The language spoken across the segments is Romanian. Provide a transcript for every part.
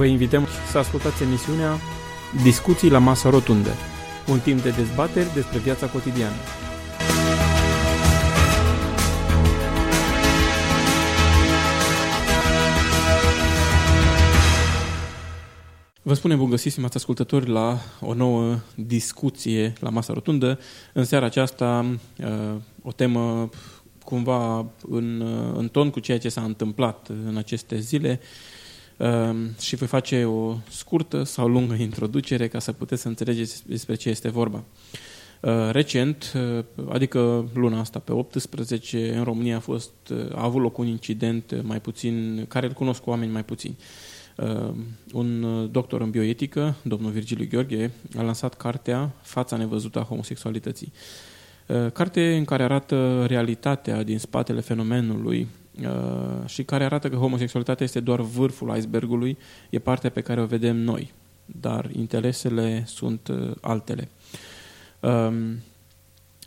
Vă invităm să ascultați emisiunea Discuții la masă rotundă, un timp de dezbateri despre viața cotidiană. Vă spunem bun găsit, stimați ascultători, la o nouă discuție la masa rotundă. În seara aceasta, uh, o temă cumva în, uh, în ton cu ceea ce s-a întâmplat în aceste zile uh, și voi face o scurtă sau lungă introducere ca să puteți să înțelegeți despre ce este vorba. Recent, adică luna asta, pe 18, în România a, fost, a avut loc un incident mai puțin, care îl cunosc cu oameni mai puțini. Uh, un doctor în bioetică, domnul Virgiliu Gheorghe, a lansat cartea Fața nevăzută a homosexualității. Uh, carte în care arată realitatea din spatele fenomenului uh, și care arată că homosexualitatea este doar vârful icebergului, e partea pe care o vedem noi, dar interesele sunt altele. Um,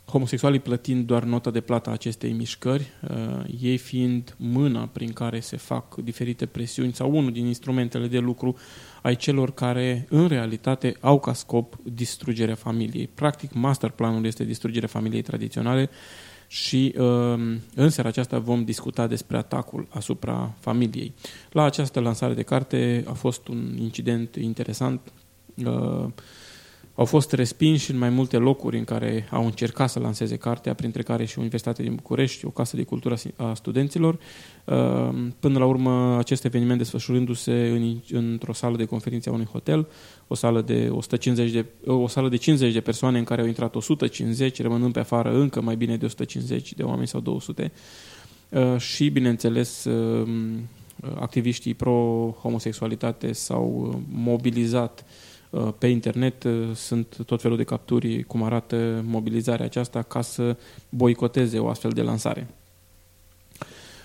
homosexualii plătind doar nota de plată a acestei mișcări, uh, ei fiind mâna prin care se fac diferite presiuni sau unul din instrumentele de lucru ai celor care în realitate au ca scop distrugerea familiei. Practic, masterplanul este distrugerea familiei tradiționale și uh, în seara aceasta vom discuta despre atacul asupra familiei. La această lansare de carte a fost un incident interesant uh, au fost respinși în mai multe locuri în care au încercat să lanseze cartea, printre care și Universitatea din București, o casă de cultură a studenților. Uh, până la urmă, acest eveniment desfășurându-se în, într-o sală de conferințe a unui hotel, o sală de 150 de, o sală de 50 de persoane în care au intrat 150, rămânând pe afară încă mai bine de 150 de oameni sau 200 uh, și, bineînțeles, uh, activiștii pro-homosexualitate s-au mobilizat Uh, pe internet uh, sunt tot felul de capturi cum arată mobilizarea aceasta ca să boicoteze o astfel de lansare.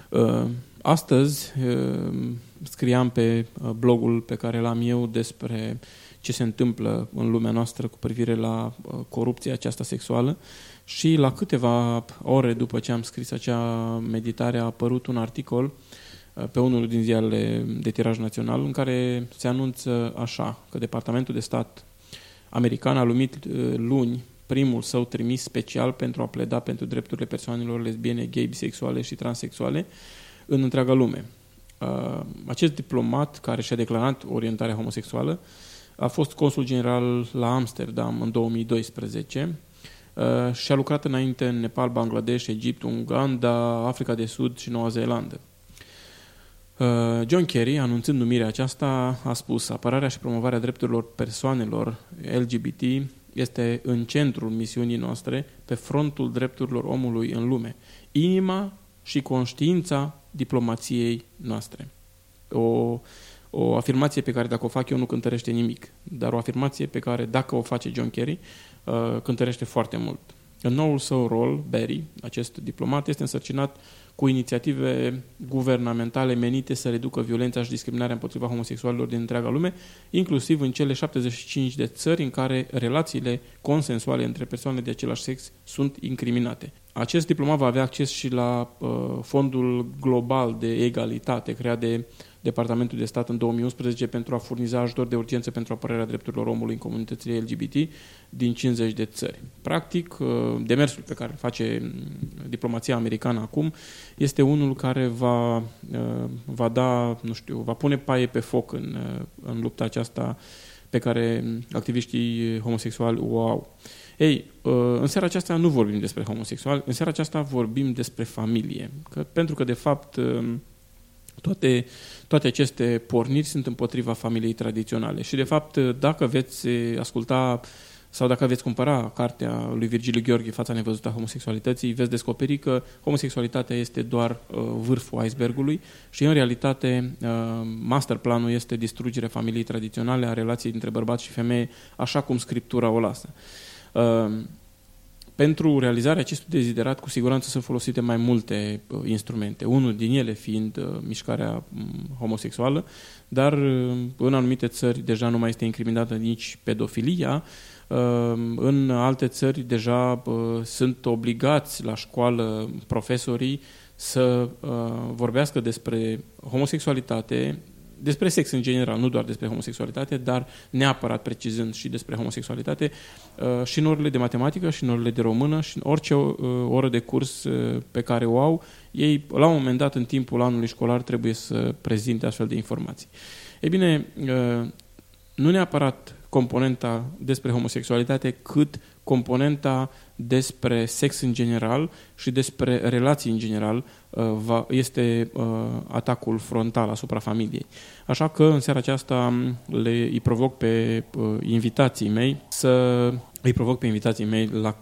Uh, astăzi scriam pe blogul pe care l-am eu despre ce se întâmplă în lumea noastră cu privire la corupția aceasta sexuală și la câteva ore după ce am scris acea meditare a apărut un articol uh, pe unul din ziarele de tiraj național, în care se anunță așa, că Departamentul de Stat american a lumit uh, luni primul său trimis special pentru a pleda pentru drepturile persoanelor lesbiene, gay, bisexuale și transexuale în întreaga lume. Uh, acest diplomat, care și-a declarat orientarea homosexuală, a fost consul general la Amsterdam în 2012 uh, și a lucrat înainte în Nepal, Bangladesh, Egipt, Uganda, Africa de Sud și Noua Zeelandă. Uh, John Kerry, anunțând numirea aceasta, a spus apărarea și promovarea drepturilor persoanelor LGBT este în centrul misiunii noastre pe frontul drepturilor omului în lume, inima și conștiința diplomației noastre. O, o afirmație pe care dacă o fac eu nu cântărește nimic, dar o afirmație pe care dacă o face John Kerry uh, cântărește foarte mult. În noul său rol, Barry, acest diplomat, este însărcinat cu inițiative guvernamentale menite să reducă violența și discriminarea împotriva homosexualilor din întreaga lume, inclusiv în cele 75 de țări în care relațiile consensuale între persoane de același sex sunt incriminate. Acest diplomat va avea acces și la uh, fondul global de egalitate creat de Departamentul de Stat în 2011 pentru a furniza ajutor de urgență pentru apărarea drepturilor omului în comunitățile LGBT din 50 de țări. Practic, uh, demersul pe care îl face mm, diplomația americană acum este unul care va, uh, va da, nu știu, va pune paie pe foc în, uh, în lupta aceasta pe care activiștii homosexuali o au. Ei, în seara aceasta nu vorbim despre homosexual, în seara aceasta vorbim despre familie. Că, pentru că, de fapt, toate, toate aceste porniri sunt împotriva familiei tradiționale. Și, de fapt, dacă veți asculta sau dacă veți cumpăra cartea lui Virgiliu Gheorghe, Fața nevăzută a homosexualității, veți descoperi că homosexualitatea este doar uh, vârful icebergului și, în realitate, uh, masterplanul este distrugerea familiei tradiționale, a relației dintre bărbat și femeie, așa cum Scriptura o lasă. Uh, pentru realizarea acestui deziderat, cu siguranță sunt folosite mai multe uh, instrumente. Unul din ele fiind uh, mișcarea um, homosexuală, dar uh, în anumite țări deja nu mai este incriminată nici pedofilia. Uh, în alte țări deja uh, sunt obligați la școală profesorii să uh, vorbească despre homosexualitate despre sex în general, nu doar despre homosexualitate, dar neapărat precizând și despre homosexualitate, uh, și în orele de matematică, și în orele de română, și în orice uh, oră de curs uh, pe care o au, ei, la un moment dat, în timpul anului școlar, trebuie să prezinte astfel de informații. Ei bine, nu neapărat componenta despre homosexualitate, cât componenta despre sex în general și despre relații în general uh, este uh, atacul frontal asupra familiei. Așa că în seara aceasta le îi provoc pe uh, invitații mei să îi provoc pe invitații mei la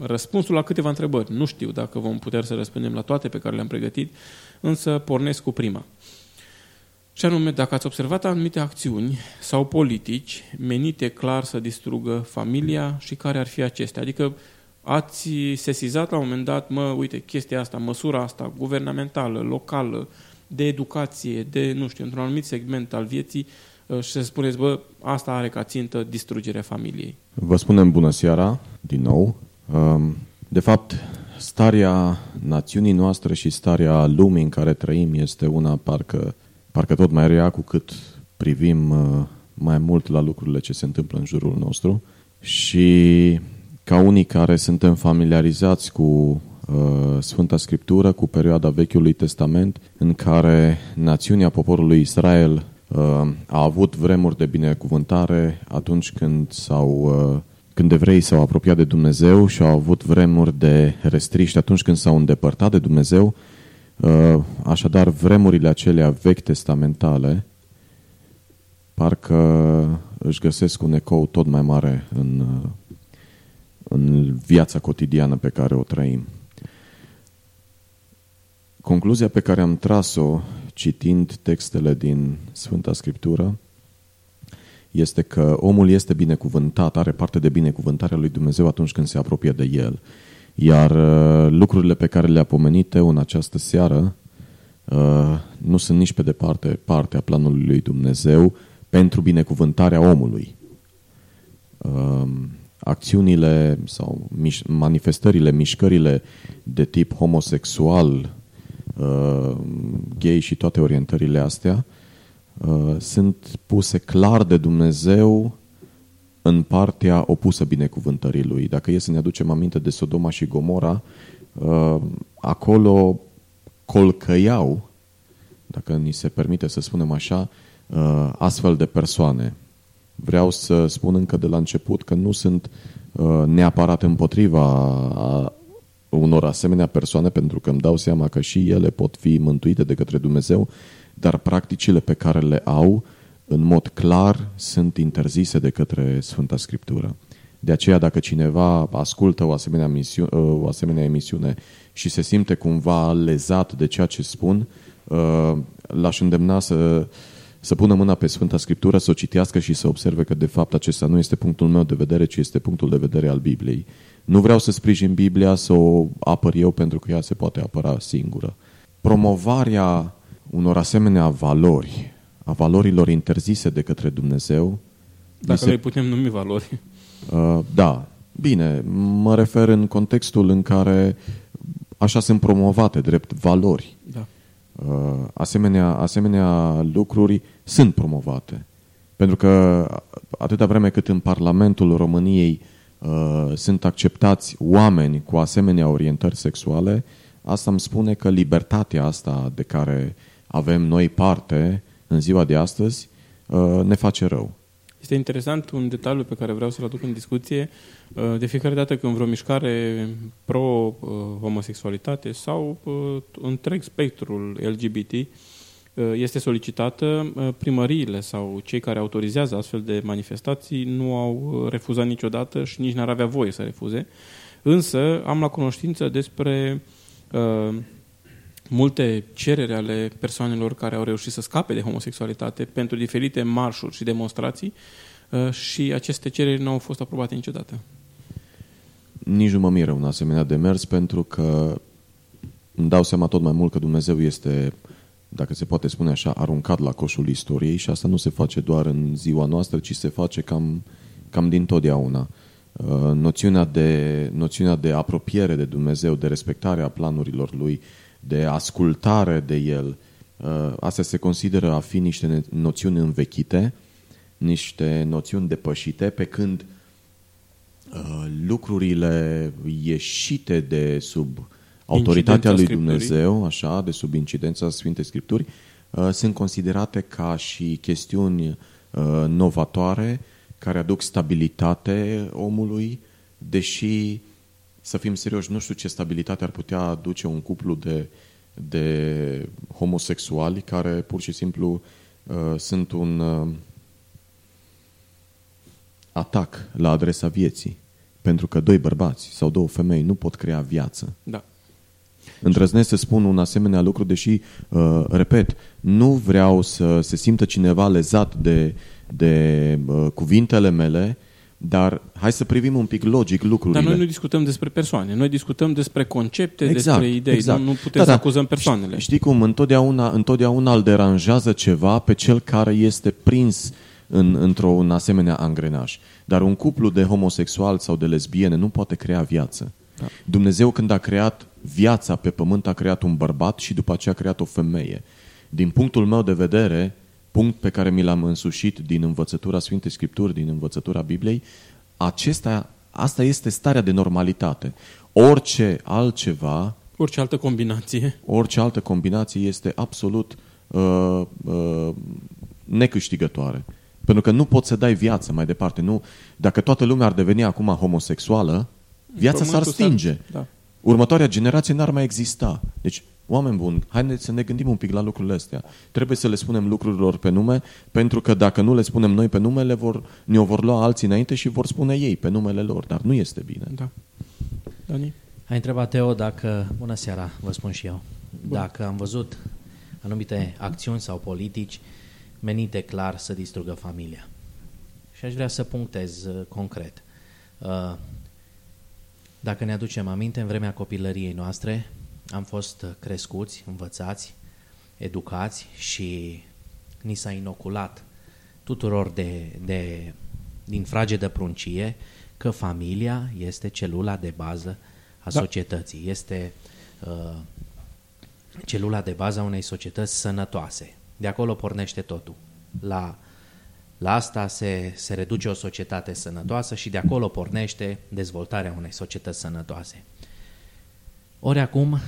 răspunsul la câteva întrebări. Nu știu dacă vom putea să răspundem la toate pe care le-am pregătit, însă pornesc cu prima. Și anume, dacă ați observat anumite acțiuni sau politici menite clar să distrugă familia și care ar fi acestea. Adică ați sesizat la un moment dat, mă, uite, chestia asta, măsura asta, guvernamentală, locală, de educație, de, nu știu, într-un anumit segment al vieții uh, și să spuneți, bă, asta are ca țintă distrugerea familiei. Vă spunem bună seara, din nou. Um, de fapt, starea națiunii noastre și starea lumii în care trăim este una parcă parcă tot mai rea cu cât privim uh, mai mult la lucrurile ce se întâmplă în jurul nostru. Și ca unii care suntem familiarizați cu uh, Sfânta Scriptură, cu perioada Vechiului Testament, în care națiunea poporului Israel uh, a avut vremuri de binecuvântare atunci când s-au când evrei s-au apropiat de Dumnezeu și au avut vremuri de restriște atunci când s-au îndepărtat de Dumnezeu Uh, așadar, vremurile acelea vechi testamentale parcă își găsesc un ecou tot mai mare în, uh, în viața cotidiană pe care o trăim. Concluzia pe care am tras-o citind textele din Sfânta Scriptură este că omul este binecuvântat, are parte de binecuvântarea lui Dumnezeu atunci când se apropie de el. Iar uh, lucrurile pe care le-a pomenit eu în această seară uh, nu sunt nici pe departe partea planului lui Dumnezeu pentru binecuvântarea omului. Uh, acțiunile sau manifestările, mișcările de tip homosexual, gay și toate orientările astea sunt puse clar de Dumnezeu în partea opusă binecuvântării lui. Dacă e să ne aducem aminte de Sodoma și Gomora, uh, acolo colcăiau, dacă ni se permite să spunem așa, uh, astfel de persoane. Vreau să spun încă de la început că nu sunt uh, neapărat împotriva unor asemenea persoane, pentru că îmi dau seama că și ele pot fi mântuite de către Dumnezeu, dar practicile pe care le au în mod clar sunt interzise de către Sfânta Scriptură. De aceea, dacă cineva ascultă o asemenea, misiune, o asemenea emisiune și se simte cumva lezat de ceea ce spun, uh, l-aș îndemna să, să pună mâna pe Sfânta Scriptură, să o citească și să observe că, de fapt, acesta nu este punctul meu de vedere, ci este punctul de vedere al Bibliei. Nu vreau să sprijin Biblia, să o apăr eu, pentru că ea se poate apăra singură. Promovarea unor asemenea valori a valorilor interzise de către Dumnezeu. Dacă se... le putem numi valori. Uh, da, bine, mă refer în contextul în care așa sunt promovate drept valori. Da. Uh, asemenea, asemenea lucruri sunt promovate. Pentru că atâta vreme cât în Parlamentul României uh, sunt acceptați oameni cu asemenea orientări sexuale, asta îmi spune că libertatea asta de care avem noi parte în ziua de astăzi uh, ne face rău. Este interesant un detaliu pe care vreau să-l aduc în discuție. Uh, de fiecare dată când vreo mișcare pro-homosexualitate sau uh, întreg spectrul LGBT este solicitată, primăriile sau cei care autorizează astfel de manifestații nu au refuzat niciodată și nici n-ar avea voie să refuze. Însă am la cunoștință despre multe cereri ale persoanelor care au reușit să scape de homosexualitate pentru diferite marșuri și demonstrații uh, și aceste cereri nu au fost aprobate niciodată. Nici nu mă miră un asemenea demers pentru că îmi dau seama tot mai mult că Dumnezeu este, dacă se poate spune așa, aruncat la coșul istoriei și asta nu se face doar în ziua noastră, ci se face cam, cam din totdeauna. Uh, noțiunea de, noțiunea de apropiere de Dumnezeu, de respectare a planurilor Lui, de ascultare de el, Uh, astea se consideră a fi niște noțiuni învechite, niște noțiuni depășite, pe când uh, lucrurile ieșite de sub autoritatea lui Dumnezeu, așa, de sub incidența Sfintei Scripturi, uh, sunt considerate ca și chestiuni novatoare care aduc stabilitate omului, deși, să fim serioși, nu știu ce stabilitate ar putea aduce un cuplu de, de homosexuali care pur și simplu uh, sunt un uh, atac la adresa vieții. Pentru că doi bărbați sau două femei nu pot crea viață. Da. Îndrăznesc să spun un asemenea lucru, deși, uh, repet, nu vreau să se simtă cineva lezat de, de uh, cuvintele mele, dar hai să privim un pic logic lucrurile. Dar noi nu discutăm despre persoane, noi discutăm despre concepte, exact, despre idei, exact. nu, nu putem da, să da. acuzăm persoanele. Știi cum, întotdeauna, întotdeauna îl deranjează ceva pe cel care este prins în, într-un asemenea angrenaj. Dar un cuplu de homosexual sau de lesbiene nu poate crea viață. Da. Dumnezeu când a creat viața pe pământ a creat un bărbat și după aceea a creat o femeie. Din punctul meu de vedere, punct pe care mi l-am însușit din învățătura Sfintei Scripturi, din învățătura Bibliei, acesta, asta este starea de normalitate. Orice altceva... Orice altă combinație. Orice altă combinație este absolut uh, uh, necâștigătoare. Pentru că nu poți să dai viață mai departe. Nu, dacă toată lumea ar deveni acum homosexuală, viața s-ar stinge. Da. Următoarea generație n-ar mai exista. Deci Oameni buni, haideți să ne gândim un pic la lucrurile astea. Trebuie să le spunem lucrurilor pe nume, pentru că dacă nu le spunem noi pe nume, le vor, ne-o vor lua alții înainte și vor spune ei pe numele lor, dar nu este bine. Da. Dani? Ai întrebat, Teo, dacă... Bună seara, vă spun și eu. Bun. Dacă am văzut anumite acțiuni sau politici menite clar să distrugă familia. Și aș vrea să punctez uh, concret. Uh, dacă ne aducem aminte, în vremea copilăriei noastre, am fost crescuți, învățați, educați și ni s-a inoculat tuturor de, de, din frage de pruncie că familia este celula de bază a da. societății, este uh, celula de bază a unei societăți sănătoase. De acolo pornește totul. La, la asta se, se reduce o societate sănătoasă și de acolo pornește dezvoltarea unei societăți sănătoase. Ori acum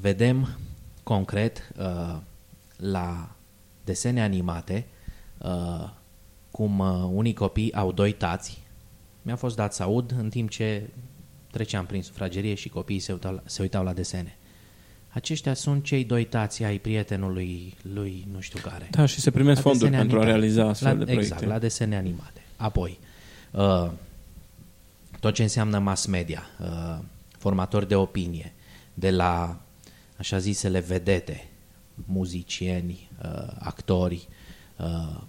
vedem concret uh, la desene animate uh, cum uh, unii copii au doi tați. Mi-a fost dat să aud în timp ce treceam prin sufragerie și copiii se uitau, la, se uitau la desene. Aceștia sunt cei doi tați ai prietenului lui nu știu care. Da, și se primesc la fonduri pentru animate. a realiza astfel la, de proiecte. Exact, la desene animate. Apoi, uh, tot ce înseamnă mass media, uh, formatori de opinie, de la așa zisele vedete, muzicieni, uh, actori, uh,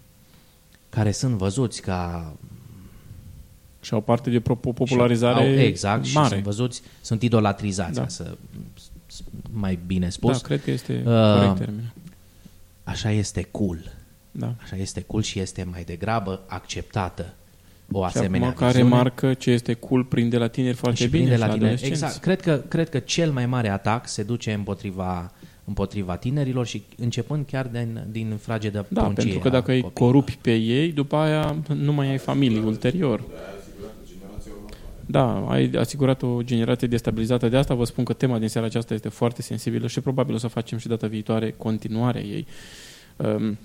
care sunt văzuți ca și au parte de popularizare au, exact, mare. și sunt văzuți, sunt idolatrizați, da. să mai bine spus. Da, cred că este uh, corect termen. Așa este cool. Da. Așa este cool și este mai degrabă acceptată o și asemenea acum care marcă ce este cool prinde la tineri foarte și bine la tineri. Exact. Cred că, cred că cel mai mare atac se duce împotriva împotriva tinerilor și începând chiar din, din frage de Da, pentru că dacă îi corupi pe ei, după aia nu mai ai familie ulterior. Da, ai asigurat o generație destabilizată. De asta vă spun că tema din seara aceasta este foarte sensibilă și probabil o să facem și data viitoare continuarea ei. Um,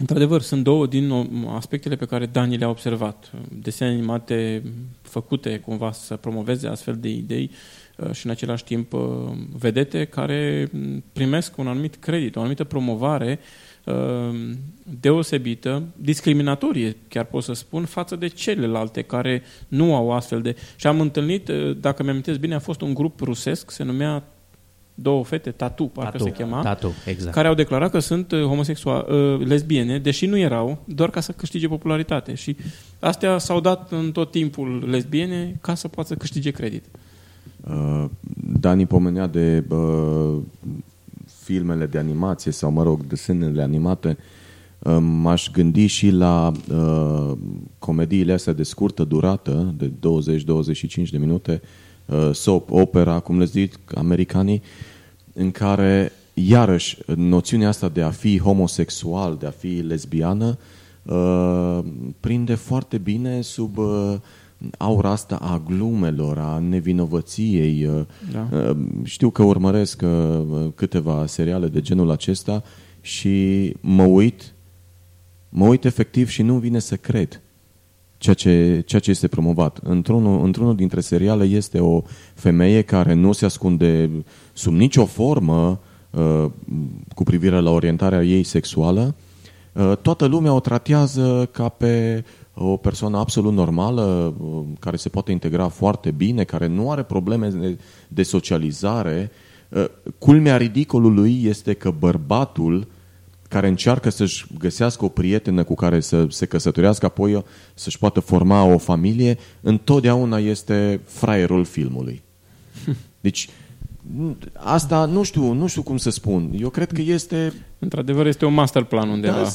Într-adevăr, sunt două din aspectele pe care Dani le-a observat. Desene animate făcute cumva să promoveze astfel de idei uh, și în același timp uh, vedete care primesc un anumit credit, o anumită promovare uh, deosebită, discriminatorie, chiar pot să spun, față de celelalte care nu au astfel de... Și am întâlnit, dacă mi-am bine, a fost un grup rusesc, se numea două fete, Tatu, parcă tatu, se chema, tatu, exact. care au declarat că sunt uh, homosexuale, uh, lesbiene, deși nu erau, doar ca să câștige popularitate. Și astea s-au dat în tot timpul lesbiene ca să poată să câștige credit. Uh, Dani pomenea de uh, filmele de animație sau, mă rog, desenele animate. Uh, m-aș gândi și la uh, comediile astea de scurtă durată, de 20-25 de minute, uh, soap opera, cum le zic americanii, în care iarăși, noțiunea asta de a fi homosexual, de a fi lesbiană, uh, prinde foarte bine sub uh, aura asta a glumelor, a nevinovăției. Uh, Da. uh, Știu că urmăresc uh, câteva seriale de genul acesta și mă uit, mă uit efectiv și nu vine să cred ceea ce, ceea ce este promovat. Într-unul, într-unul dintre seriale este o femeie care nu se ascunde sub nicio formă uh, cu privire la orientarea ei sexuală. Uh, toată lumea o tratează ca pe o persoană absolut normală, uh, care se poate integra foarte bine, care nu are probleme de, de socializare. Uh, culmea ridicolului este că bărbatul care încearcă să-și găsească o prietenă cu care să se căsătorească, apoi să-și poată forma o familie, întotdeauna este fraierul filmului. Deci, asta nu știu, nu știu cum să spun. Eu cred că este... Într-adevăr, este un master plan undeva. Da,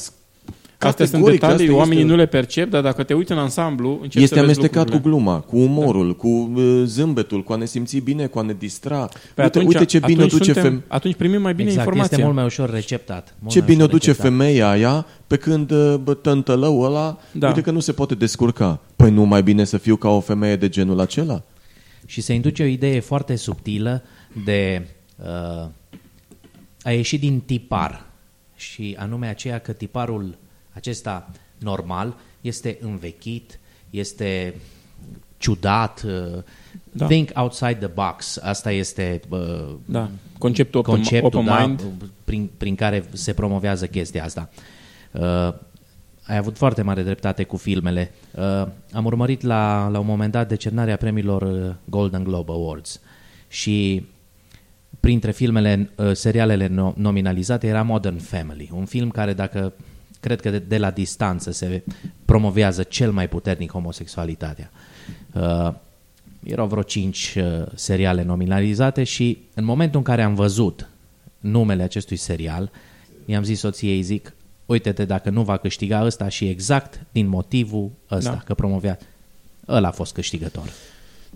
Astea sunt categoric, detalii, asta oamenii este- nu le percep, dar dacă te uiți în ansamblu, începi Este să vezi amestecat cu lucrurile. gluma, cu umorul, cu uh, zâmbetul, cu a ne simți bine, cu a ne distra. Păi uite, atunci, uite ce bine o atunci duce suntem, fem- Atunci primim mai bine exact, informația. este mult mai ușor receptat. Mult ce mai bine o ușor duce receptat. femeia aia, pe când uh, bă, tântălău ăla, Da. uite că nu se poate descurca. Păi nu mai bine să fiu ca o femeie de genul acela? Și se induce o idee foarte subtilă de uh, a ieși din tipar și anume aceea că tiparul acesta normal este învechit, este ciudat, uh, Da. think outside the box. Asta este uh, Da, conceptul open, conceptul open da, mind. prin, prin care se promovează chestia asta. Uh, ai avut foarte mare dreptate cu filmele. Uh, am urmărit la, la un moment dat decernarea premiilor uh, Golden Globe Awards și printre filmele, uh, serialele no- nominalizate era Modern Family, un film care dacă cred că de, de la distanță se promovează cel mai puternic homosexualitatea. Uh, erau vreo cinci uh, seriale nominalizate și în momentul în care am văzut numele acestui serial, i-am zis soției, zic, uite-te dacă nu va câștiga ăsta și exact din motivul ăsta, Da. că promovea, ăla a fost câștigător.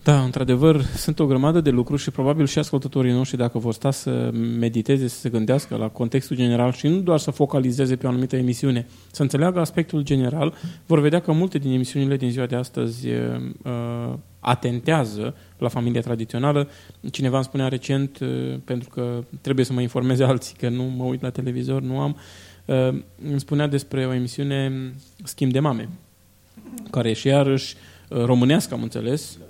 Da, într-adevăr, sunt o grămadă de lucruri și probabil și ascultătorii noștri, dacă vor sta să mediteze, să se gândească la contextul general și nu doar să focalizeze pe o anumită emisiune, să înțeleagă aspectul general, vor vedea că multe din emisiunile din ziua de astăzi uh, atentează la familia tradițională. Cineva îmi spunea recent, uh, pentru că trebuie să mă informeze alții, că nu mă uit la televizor, nu am, uh, îmi spunea despre o emisiune Schimb de mame, care e și iarăși uh, românească, am înțeles, uh,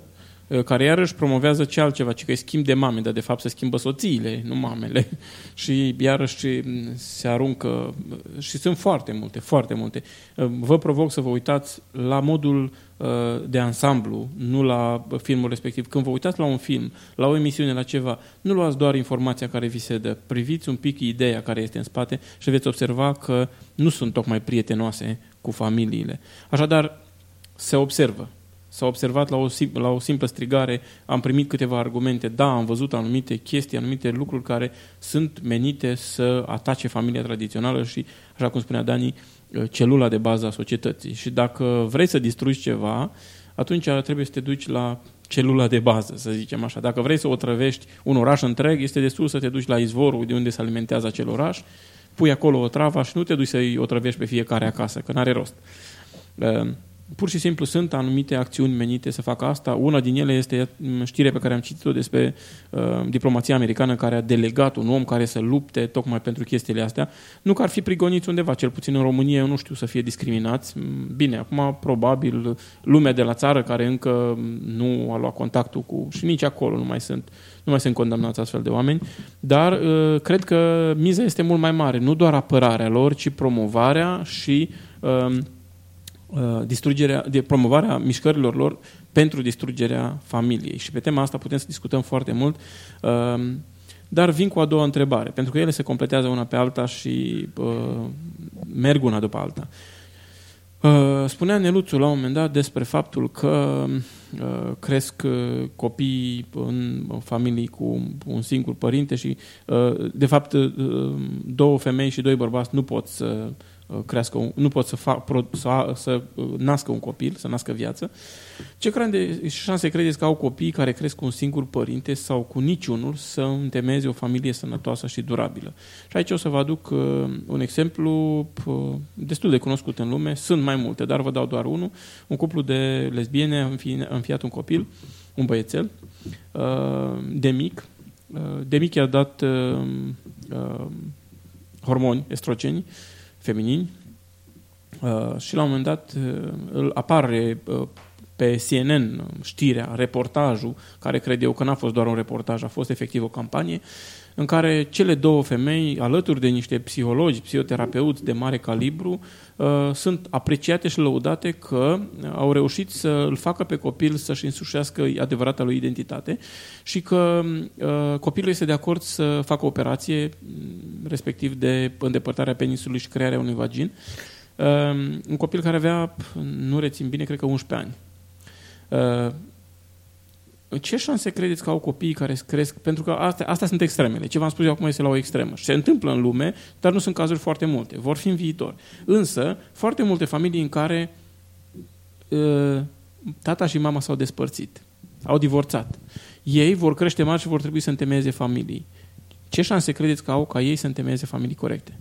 care iarăși promovează ce altceva, ci că e schimb de mame, dar de fapt se schimbă soțiile, nu mamele. și iarăși mm, se aruncă uh, și sunt foarte multe, foarte multe. Uh, Vă provoc să vă uitați la modul uh, de ansamblu, nu la uh, filmul respectiv. Când vă uitați la un film, la o emisiune, la ceva, nu luați doar informația care vi se dă, priviți un pic ideea care este în spate și veți observa că nu sunt tocmai prietenoase cu familiile. Așadar, se observă. S-a observat la o, sim- la o simplă strigare, am primit câteva argumente, da, am văzut anumite chestii, anumite lucruri care sunt menite să atace familia tradițională și, așa cum spunea Dani, celula de bază a societății. Și dacă vrei să distrugi ceva, atunci trebuie să te duci la celula de bază, să zicem așa. Dacă vrei să otrăvești un oraș întreg, este destul să te duci la izvorul de unde se alimentează acel oraș, pui acolo o travă și nu te duci să-i otrăvești pe fiecare acasă, că n-are rost. Uh, Pur și simplu sunt anumite acțiuni menite să facă asta. Una din ele este mm, știre pe care am citit-o despre uh, diplomația americană care a delegat un om care să lupte tocmai pentru chestiile astea. Nu că ar fi prigoniți undeva, cel puțin în România, eu nu știu, să fie discriminați. Mm, Bine, acum probabil lumea de la țară care încă nu a luat contactul cu... și nici acolo nu mai sunt, nu mai sunt condamnați astfel de oameni, dar uh, cred că miza este mult mai mare. Nu doar apărarea lor, ci promovarea și... Uh, uh, distrugerea, de promovarea mișcărilor lor pentru distrugerea familiei. Și pe tema asta putem să discutăm foarte mult, uh, dar vin cu a doua întrebare, pentru că ele se completează una pe alta și uh, merg una după alta. Uh, spunea Neluțu la un moment dat despre faptul că uh, cresc uh, copii în familii cu un singur părinte și, uh, de fapt, uh, două femei și doi bărbați nu pot să uh, crească, un, nu pot să, fac, pro, să, să uh, nască un copil, să nască viață. Ce de șanse credeți că au copii care cresc cu un singur părinte sau cu niciunul să întemeieze o familie sănătoasă și durabilă? Și aici o să vă aduc uh, un exemplu uh, destul de cunoscut în lume. Sunt mai multe, dar vă dau doar unul. Un cuplu de lesbiene a înfiat un copil, un băiețel, uh, de mic. Uh, de mic i-a dat uh, uh, hormoni, estrogeni, feminini, uh, și la un moment dat uh, îl apare uh, pe CNN știrea, reportajul, care cred eu că n-a fost doar un reportaj, a fost efectiv o campanie, în care cele două femei, alături de niște psihologi, psihoterapeuți de mare calibru, uh, sunt apreciate și lăudate că au reușit să îl facă pe copil să-și însușească adevărata lui identitate și că uh, copilul este de acord să facă operație, respectiv de îndepărtarea penisului și crearea unui vagin. Uh, un copil care avea, nu rețin bine, cred că 11 ani. Uh, ce șanse credeți că au copiii care cresc? Pentru că astea, astea sunt extremele. Ce v-am spus eu acum este la o extremă. Și se întâmplă în lume, dar nu sunt cazuri foarte multe. Vor fi în viitor. Însă, foarte multe familii în care uh, tata și mama s-au despărțit. Au divorțat. Ei vor crește mari și vor trebui să întemeieze familii. Ce șanse credeți că au ca ei să întemeieze familii corecte?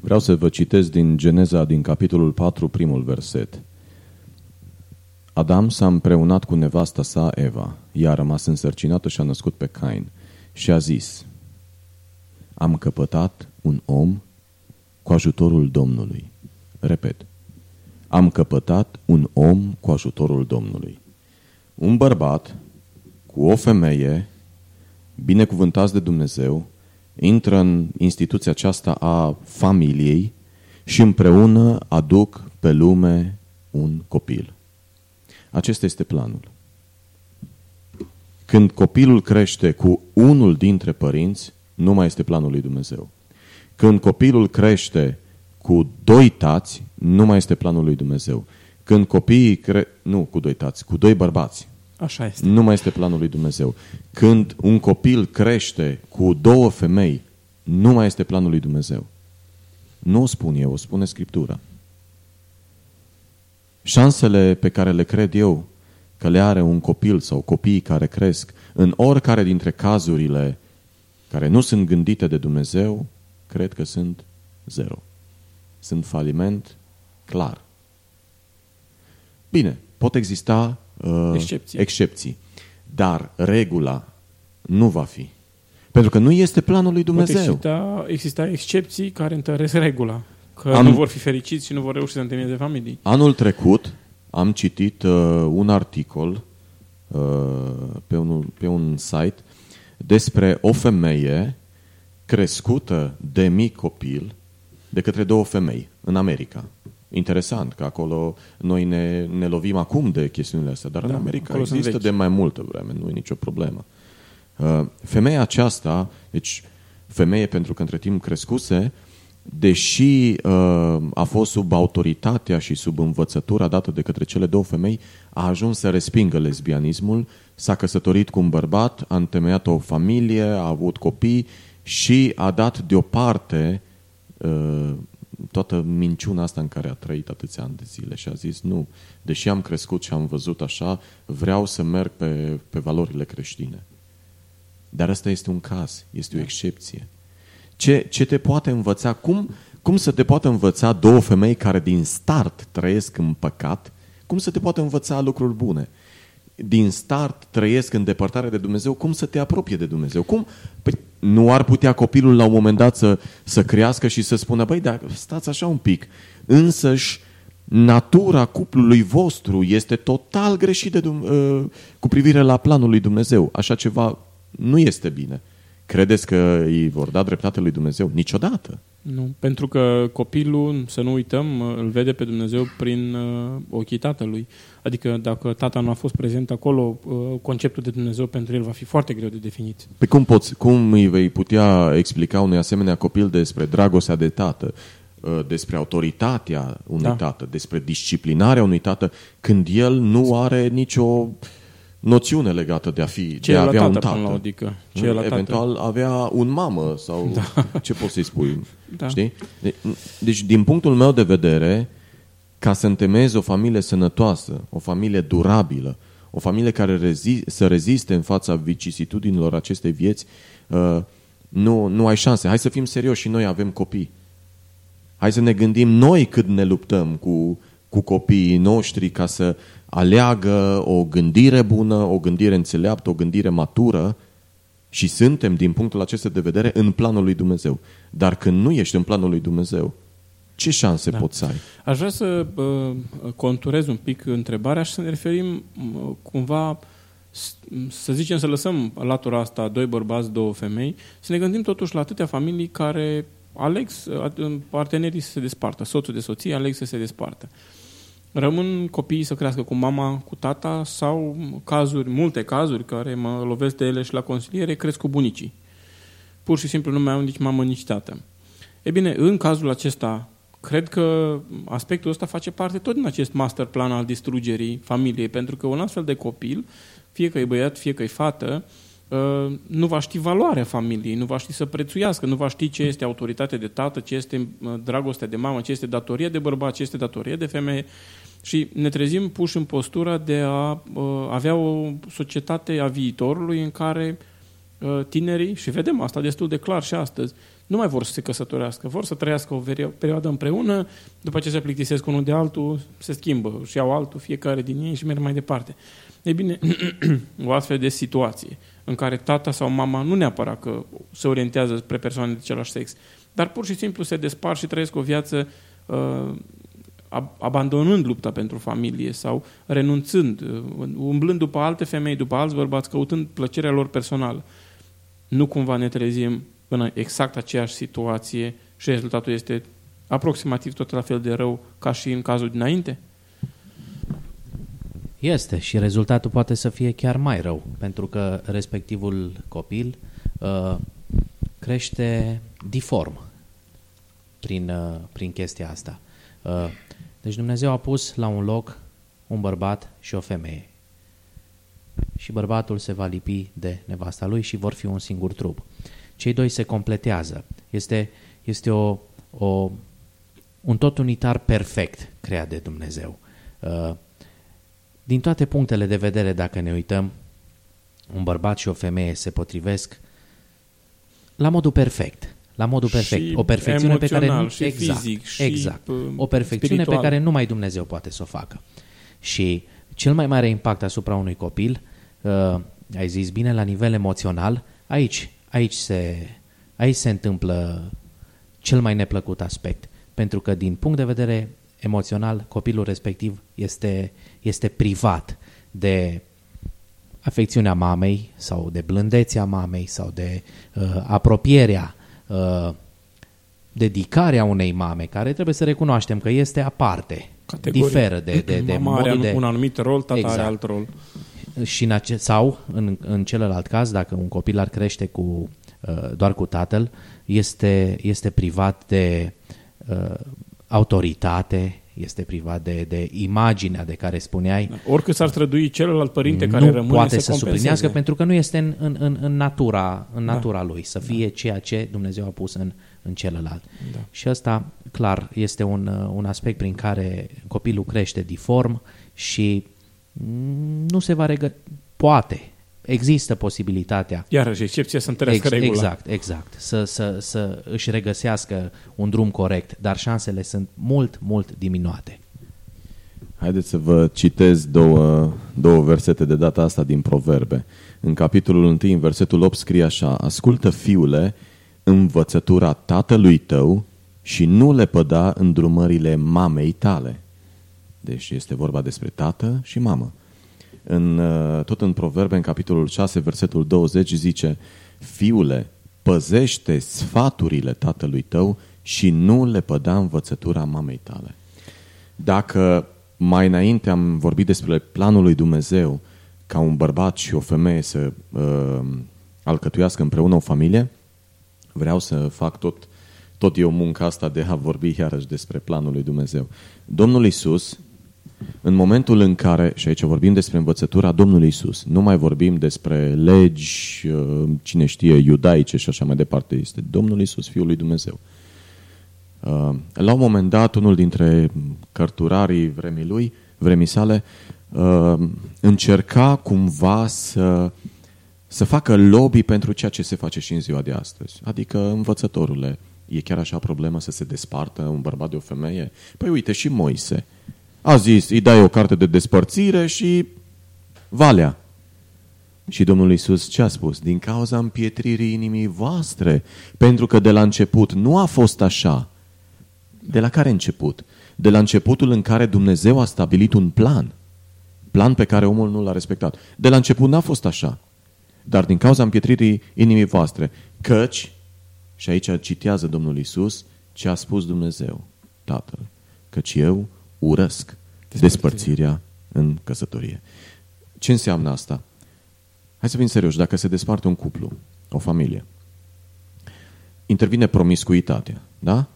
Vreau să vă citesc din Geneza, din capitolul 4, primul verset. Adam s-a împreunat cu nevasta sa Eva, ea a rămas însărcinată și a născut pe Cain și a zis, am căpătat un om cu ajutorul Domnului. Repet, am căpătat un om cu ajutorul Domnului. Un bărbat cu o femeie, binecuvântați de Dumnezeu, intră în instituția aceasta a familiei și împreună aduc pe lume un copil. Acesta este planul. Când copilul crește cu unul dintre părinți, nu mai este planul lui Dumnezeu. Când copilul crește cu doi tați, nu mai este planul lui Dumnezeu. Când copiii cre... nu cu doi tați, cu doi bărbați. Așa este. Nu mai este planul lui Dumnezeu. Când un copil crește cu două femei, nu mai este planul lui Dumnezeu. Nu o spun eu, o spune Scriptura. Șansele pe care le cred eu că le are un copil sau copiii care cresc în oricare dintre cazurile care nu sunt gândite de Dumnezeu, cred că sunt zero. Sunt faliment clar. Bine, pot exista uh, excepții. excepții, dar regula nu va fi. Pentru că nu este planul lui Dumnezeu. Pot exista, exista excepții care întăresc regula. Că An... nu vor fi fericiți și nu vor reuși să întâlneze familii. Anul trecut am citit uh, un articol uh, pe, un, pe un site despre o femeie crescută de mic copil de către două femei în America. Interesant că acolo noi ne, ne lovim acum de chestiunile astea, dar da, în America există de mai multă vreme, nu e nicio problemă. Uh, femeia aceasta, deci femeie pentru că între timp crescuse, deși uh, a fost sub autoritatea și sub învățătura dată de către cele două femei, a ajuns să respingă lesbianismul, s-a căsătorit cu un bărbat, a întemeiat o familie, a avut copii și a dat deoparte uh, toată minciuna asta în care a trăit atâția ani de zile și a zis nu, deși am crescut și am văzut așa, vreau să merg pe, pe valorile creștine. Dar asta este un caz, este o excepție ce, ce te poate învăța, cum, cum să te poată învăța două femei care din start trăiesc în păcat, cum să te poată învăța lucruri bune. Din start trăiesc în depărtare de Dumnezeu, cum să te apropie de Dumnezeu? Cum? Păi, nu ar putea copilul la un moment dat să, să crească și să spună, băi, dar stați așa un pic, însăși natura cuplului vostru este total greșit de, uh, cu privire la planul lui Dumnezeu. Așa ceva nu este bine. Credeți că îi vor da dreptate lui Dumnezeu? Niciodată. Nu, pentru că copilul, să nu uităm, îl vede pe Dumnezeu prin uh, ochii tatălui. Adică dacă tata nu a fost prezent acolo, uh, conceptul de Dumnezeu pentru el va fi foarte greu de definit. Pe cum, poți, cum îi vei putea explica unui asemenea copil despre dragostea de tată, uh, despre autoritatea unui da. tată, despre disciplinarea unui tată, când el nu are nicio noțiune legată de a fi, Ce de e a la avea tată, un tată. până la adică? Ce e la tată? Eventual avea un mamă sau da. ce poți să-i spui, Da. știi? De- Deci, din punctul meu de vedere, ca să întemeiezi o familie sănătoasă, o familie durabilă, o familie care rezi- să reziste în fața vicisitudinilor acestei vieți, uh, nu, nu ai șanse. Hai să fim serioși și noi avem copii. Hai să ne gândim noi cât ne luptăm cu, cu copiii noștri ca să aleagă o gândire bună, o gândire înțeleaptă, o gândire matură și suntem, din punctul acesta de vedere, în planul lui Dumnezeu. Dar când nu ești în planul lui Dumnezeu, ce șanse da. poți să ai? Aș vrea să uh, conturez un pic întrebarea și să ne referim uh, cumva, s- să zicem, să lăsăm latura asta, doi bărbați, două femei, să ne gândim totuși la atâtea familii care aleg să- at- partenerii să se despartă, soțul de soție aleg să se despartă. Rămân copiii să crească cu mama, cu tata sau cazuri, multe cazuri care mă lovesc de ele și la consiliere, cresc cu bunicii. Pur și simplu nu mai au nici mamă, nici tată. E bine, în cazul acesta, cred că aspectul ăsta face parte tot din acest master plan al distrugerii familiei, pentru că un astfel de copil, fie că e băiat, fie că e fată, uh, nu va ști valoarea familiei, nu va ști să prețuiască, nu va ști ce este autoritate de tată, ce este uh, dragoste de mamă, ce este datorie de bărbat, ce este datorie de femeie și ne trezim puși în postura de a uh, avea o societate a viitorului în care uh, tinerii, și vedem asta destul de clar și astăzi, nu mai vor să se căsătorească, vor să trăiască o veri- perioadă împreună, după ce se plictisesc unul de altul, se schimbă și iau altul, fiecare din ei și merg mai departe. E bine, o astfel de situație în care tata sau mama nu neapărat că se orientează spre persoane de același sex, dar pur și simplu se despar și trăiesc o viață uh, ab- abandonând lupta pentru familie sau renunțând, uh, umblând după alte femei, după alți bărbați, căutând plăcerea lor personală. Nu cumva ne trezim în exact aceeași situație și rezultatul este aproximativ tot la fel de rău ca și în cazul dinainte? Este și rezultatul poate să fie chiar mai rău, pentru că respectivul copil uh, crește diform prin, uh, prin chestia asta. Uh, deci Dumnezeu a pus la un loc un bărbat și o femeie. Și bărbatul se va lipi de nevasta lui și vor fi un singur trup. Cei doi se completează. Este, este o, o, un tot unitar perfect creat de Dumnezeu. Uh, din toate punctele de vedere, dacă ne uităm, un bărbat și o femeie se potrivesc la modul perfect. La modul Și perfect. O perfecțiune pe care emoțional, nu... și exact, fizic, și, exact. uh, O perfecțiune spiritual. pe care numai Dumnezeu poate să o facă. Și cel mai mare impact asupra unui copil, uh, ai zis bine, la nivel emoțional, aici, aici, se, aici se întâmplă cel mai neplăcut aspect. Pentru că din punct de vedere emoțional, copilul respectiv este, este privat de afecțiunea mamei sau de blândețea mamei sau de uh, apropierea, uh, dedicarea unei mame, care trebuie să recunoaștem că este aparte, Categoric. diferă de, de, de Mama are modul de... un anumit rol, tata Exact. are alt rol. Și în ace- sau, în, în celălalt caz, dacă un copil ar crește cu, uh, doar cu tatăl, este, este privat de uh, autoritate, este privat de, de imaginea de care spuneai, Oricât s-ar trădui celălalt părinte care nu rămâne poate să, să compenseze. suplinească pentru că nu este în, în, în, în natura, în natura lui, să fie ceea ce Dumnezeu a pus în, în celălalt. Da. Și ăsta, clar, este un, uh, un aspect prin care copilul crește diform și mm, nu se va regă... Poate, există posibilitatea Iarăși, excepția să întărească Ex- regula. Exact, exact. Să, să, să își regăsească un drum corect, dar șansele sunt mult, mult diminuate. Haideți să vă citez două, două versete de data asta din Proverbe. În capitolul 1, în versetul 8, scrie așa Ascultă, fiule, învățătura tatălui tău și nu le păda îndrumările mamei tale. Deci este vorba despre tată și mamă. În, uh, tot în Proverbe, în capitolul 6, versetul 20, zice Fiule, păzește sfaturile tatălui tău și nu le păda învățătura mamei tale. Dacă mai înainte am vorbit despre planul lui Dumnezeu ca un bărbat și o femeie să uh, alcătuiască împreună o familie, vreau să fac tot, tot eu munca asta de a vorbi iarăși despre planul lui Dumnezeu. Domnul Isus În momentul în care, și aici vorbim despre învățătura Domnului Isus, nu mai vorbim despre legi, uh, cine știe, iudaice și așa mai departe, este Domnul Isus, Fiul lui Dumnezeu. Uh, la un moment dat, unul dintre cărturarii vremii lui, vremii sale, uh, încerca cumva să, să facă lobby pentru ceea ce se face și în ziua de astăzi. Adică, învățătorule, e chiar așa problemă să se despartă un bărbat de o femeie? Păi uite, și Moise a zis, îi dai o carte de despărțire și valea. Și Domnul Iisus ce a spus? Din cauza împietririi inimii voastre, pentru că de la început nu a fost așa. De la care început? De la începutul în care Dumnezeu a stabilit un plan. Plan pe care omul nu l-a respectat. De la început n-a fost așa. Dar din cauza împietririi inimii voastre, căci, și aici citează Domnul Iisus, ce a spus Dumnezeu, Tatăl, căci eu urăsc despărțirea în căsătorie. Ce înseamnă asta? Hai să fim serioși, dacă se desparte un cuplu, o familie, intervine promiscuitatea, da?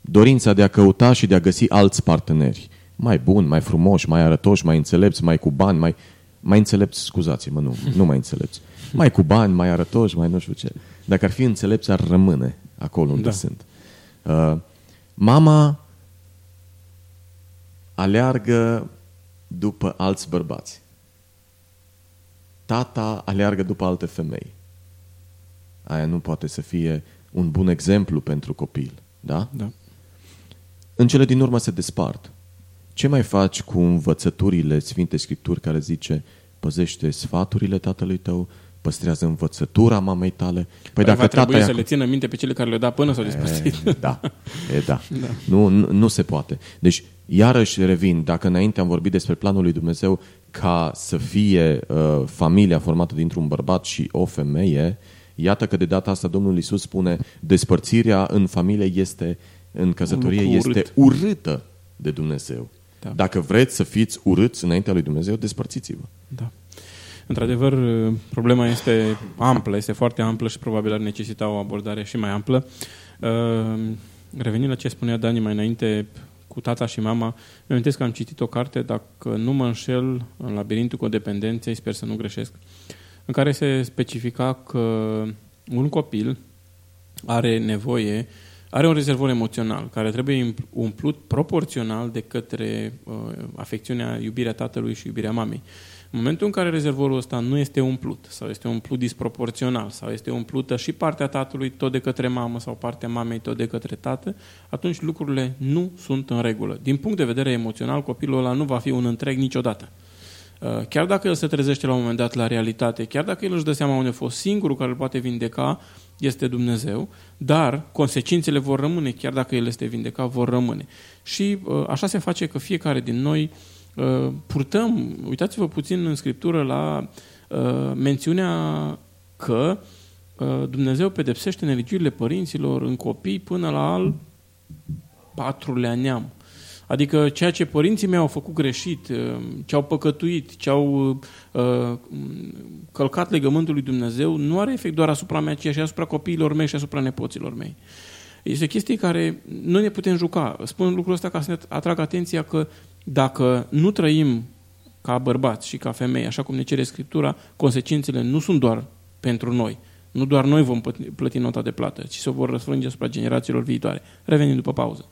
Dorința de a căuta și de a găsi alți parteneri, mai buni, mai frumoși, mai arătoși, mai înțelepți, mai cu bani, mai, mai înțelepți, scuzați-mă, nu, nu mai înțelepți, mai cu bani, mai arătoși, mai nu știu ce. Dacă ar fi înțelepți, ar rămâne acolo unde da. sunt. Uh, mama aleargă după alți bărbați. Tata aleargă după alte femei. Aia nu poate să fie un bun exemplu pentru copil. Da? Da. În cele din urmă se despart. Ce mai faci cu învățăturile Sfinte Scripturi care zice păzește sfaturile tatălui tău, păstrează învățătura mamei tale. Păi, păi dacă va trebui să le țină minte pe cele care le-au dat până s-au despărțit. E, da, e, da. da. Nu, nu, nu se poate. Deci, iarăși revin, dacă înainte am vorbit despre planul lui Dumnezeu ca să fie uh, familia formată dintr-un bărbat și o femeie, iată că de data asta Domnul Isus spune despărțirea în familie este, în căsătorie, este urât. urâtă de Dumnezeu. Da. Dacă vreți să fiți urâți înaintea lui Dumnezeu, despărțiți-vă. Da. Într-adevăr, problema este amplă, este foarte amplă și probabil ar necesita o abordare și mai amplă. Uh, revenind la ce spunea Dani mai înainte, cu tata și mama, îmi amintesc că am citit o carte, dacă nu mă înșel, în labirintul codependenței, sper să nu greșesc, în care se specifica că un copil are nevoie, are un rezervor emoțional care trebuie umplut proporțional de către uh, afecțiunea, iubirea tatălui și iubirea mamei. În momentul în care rezervorul ăsta nu este umplut sau este umplut disproporțional sau este umplută și partea tatălui tot de către mamă sau partea mamei tot de către tată, atunci lucrurile nu sunt în regulă. Din punct de vedere emoțional, copilul ăla nu va fi un întreg niciodată. Uh, chiar dacă el se trezește la un moment dat la realitate, chiar dacă el își dă seama unde a fost singurul care îl poate vindeca, este Dumnezeu, dar consecințele vor rămâne, chiar dacă el este vindecat, vor rămâne. Și uh, așa se face că fiecare din noi uh, Uh, purtăm, uitați-vă puțin în Scriptură la uh, mențiunea că uh, Dumnezeu pedepsește nelegiurile părinților în copii până la al patrulea neam. Adică ceea ce părinții mei au făcut greșit, ce au păcătuit, ce au uh, călcat legământul lui Dumnezeu, nu are efect doar asupra mea, ci și asupra copiilor mei și asupra nepoților mei. Este o chestie care nu ne putem juca. Spun lucrul ăsta ca să ne atrag atenția că dacă nu trăim ca bărbați și ca femei, așa cum ne cere Scriptura, consecințele nu sunt doar pentru noi. Nu doar noi vom plăti nota de plată, ci se vor răsfrânge asupra generațiilor viitoare. Revenim după pauză.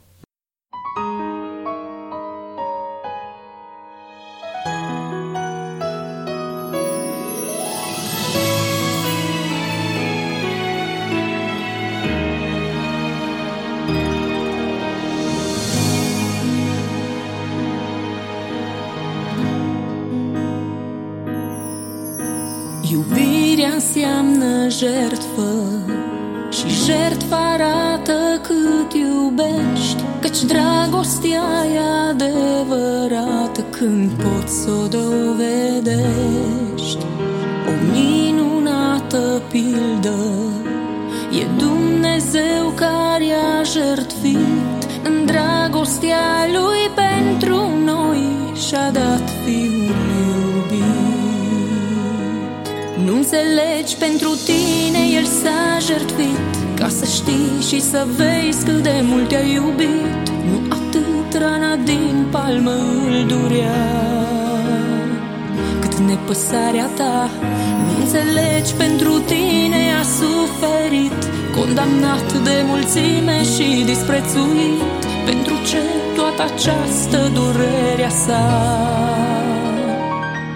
Înțelegi pentru tine a suferit Condamnat de mulțime și disprețuit. Pentru ce toată această durerea sa?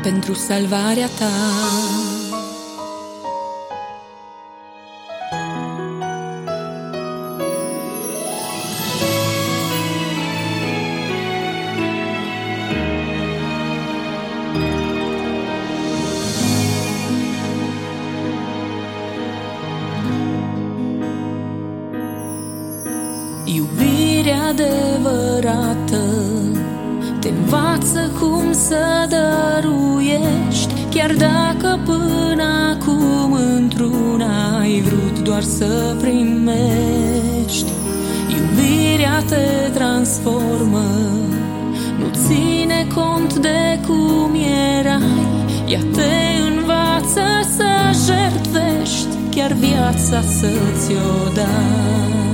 Pentru salvarea ta adevărată te învață cum să dăruiești Chiar dacă până acum într-una ai vrut doar să primești. Iubirea te transformă, nu ține cont de cum erai. Ea te învață să jertvești, chiar viața să-ți-o dai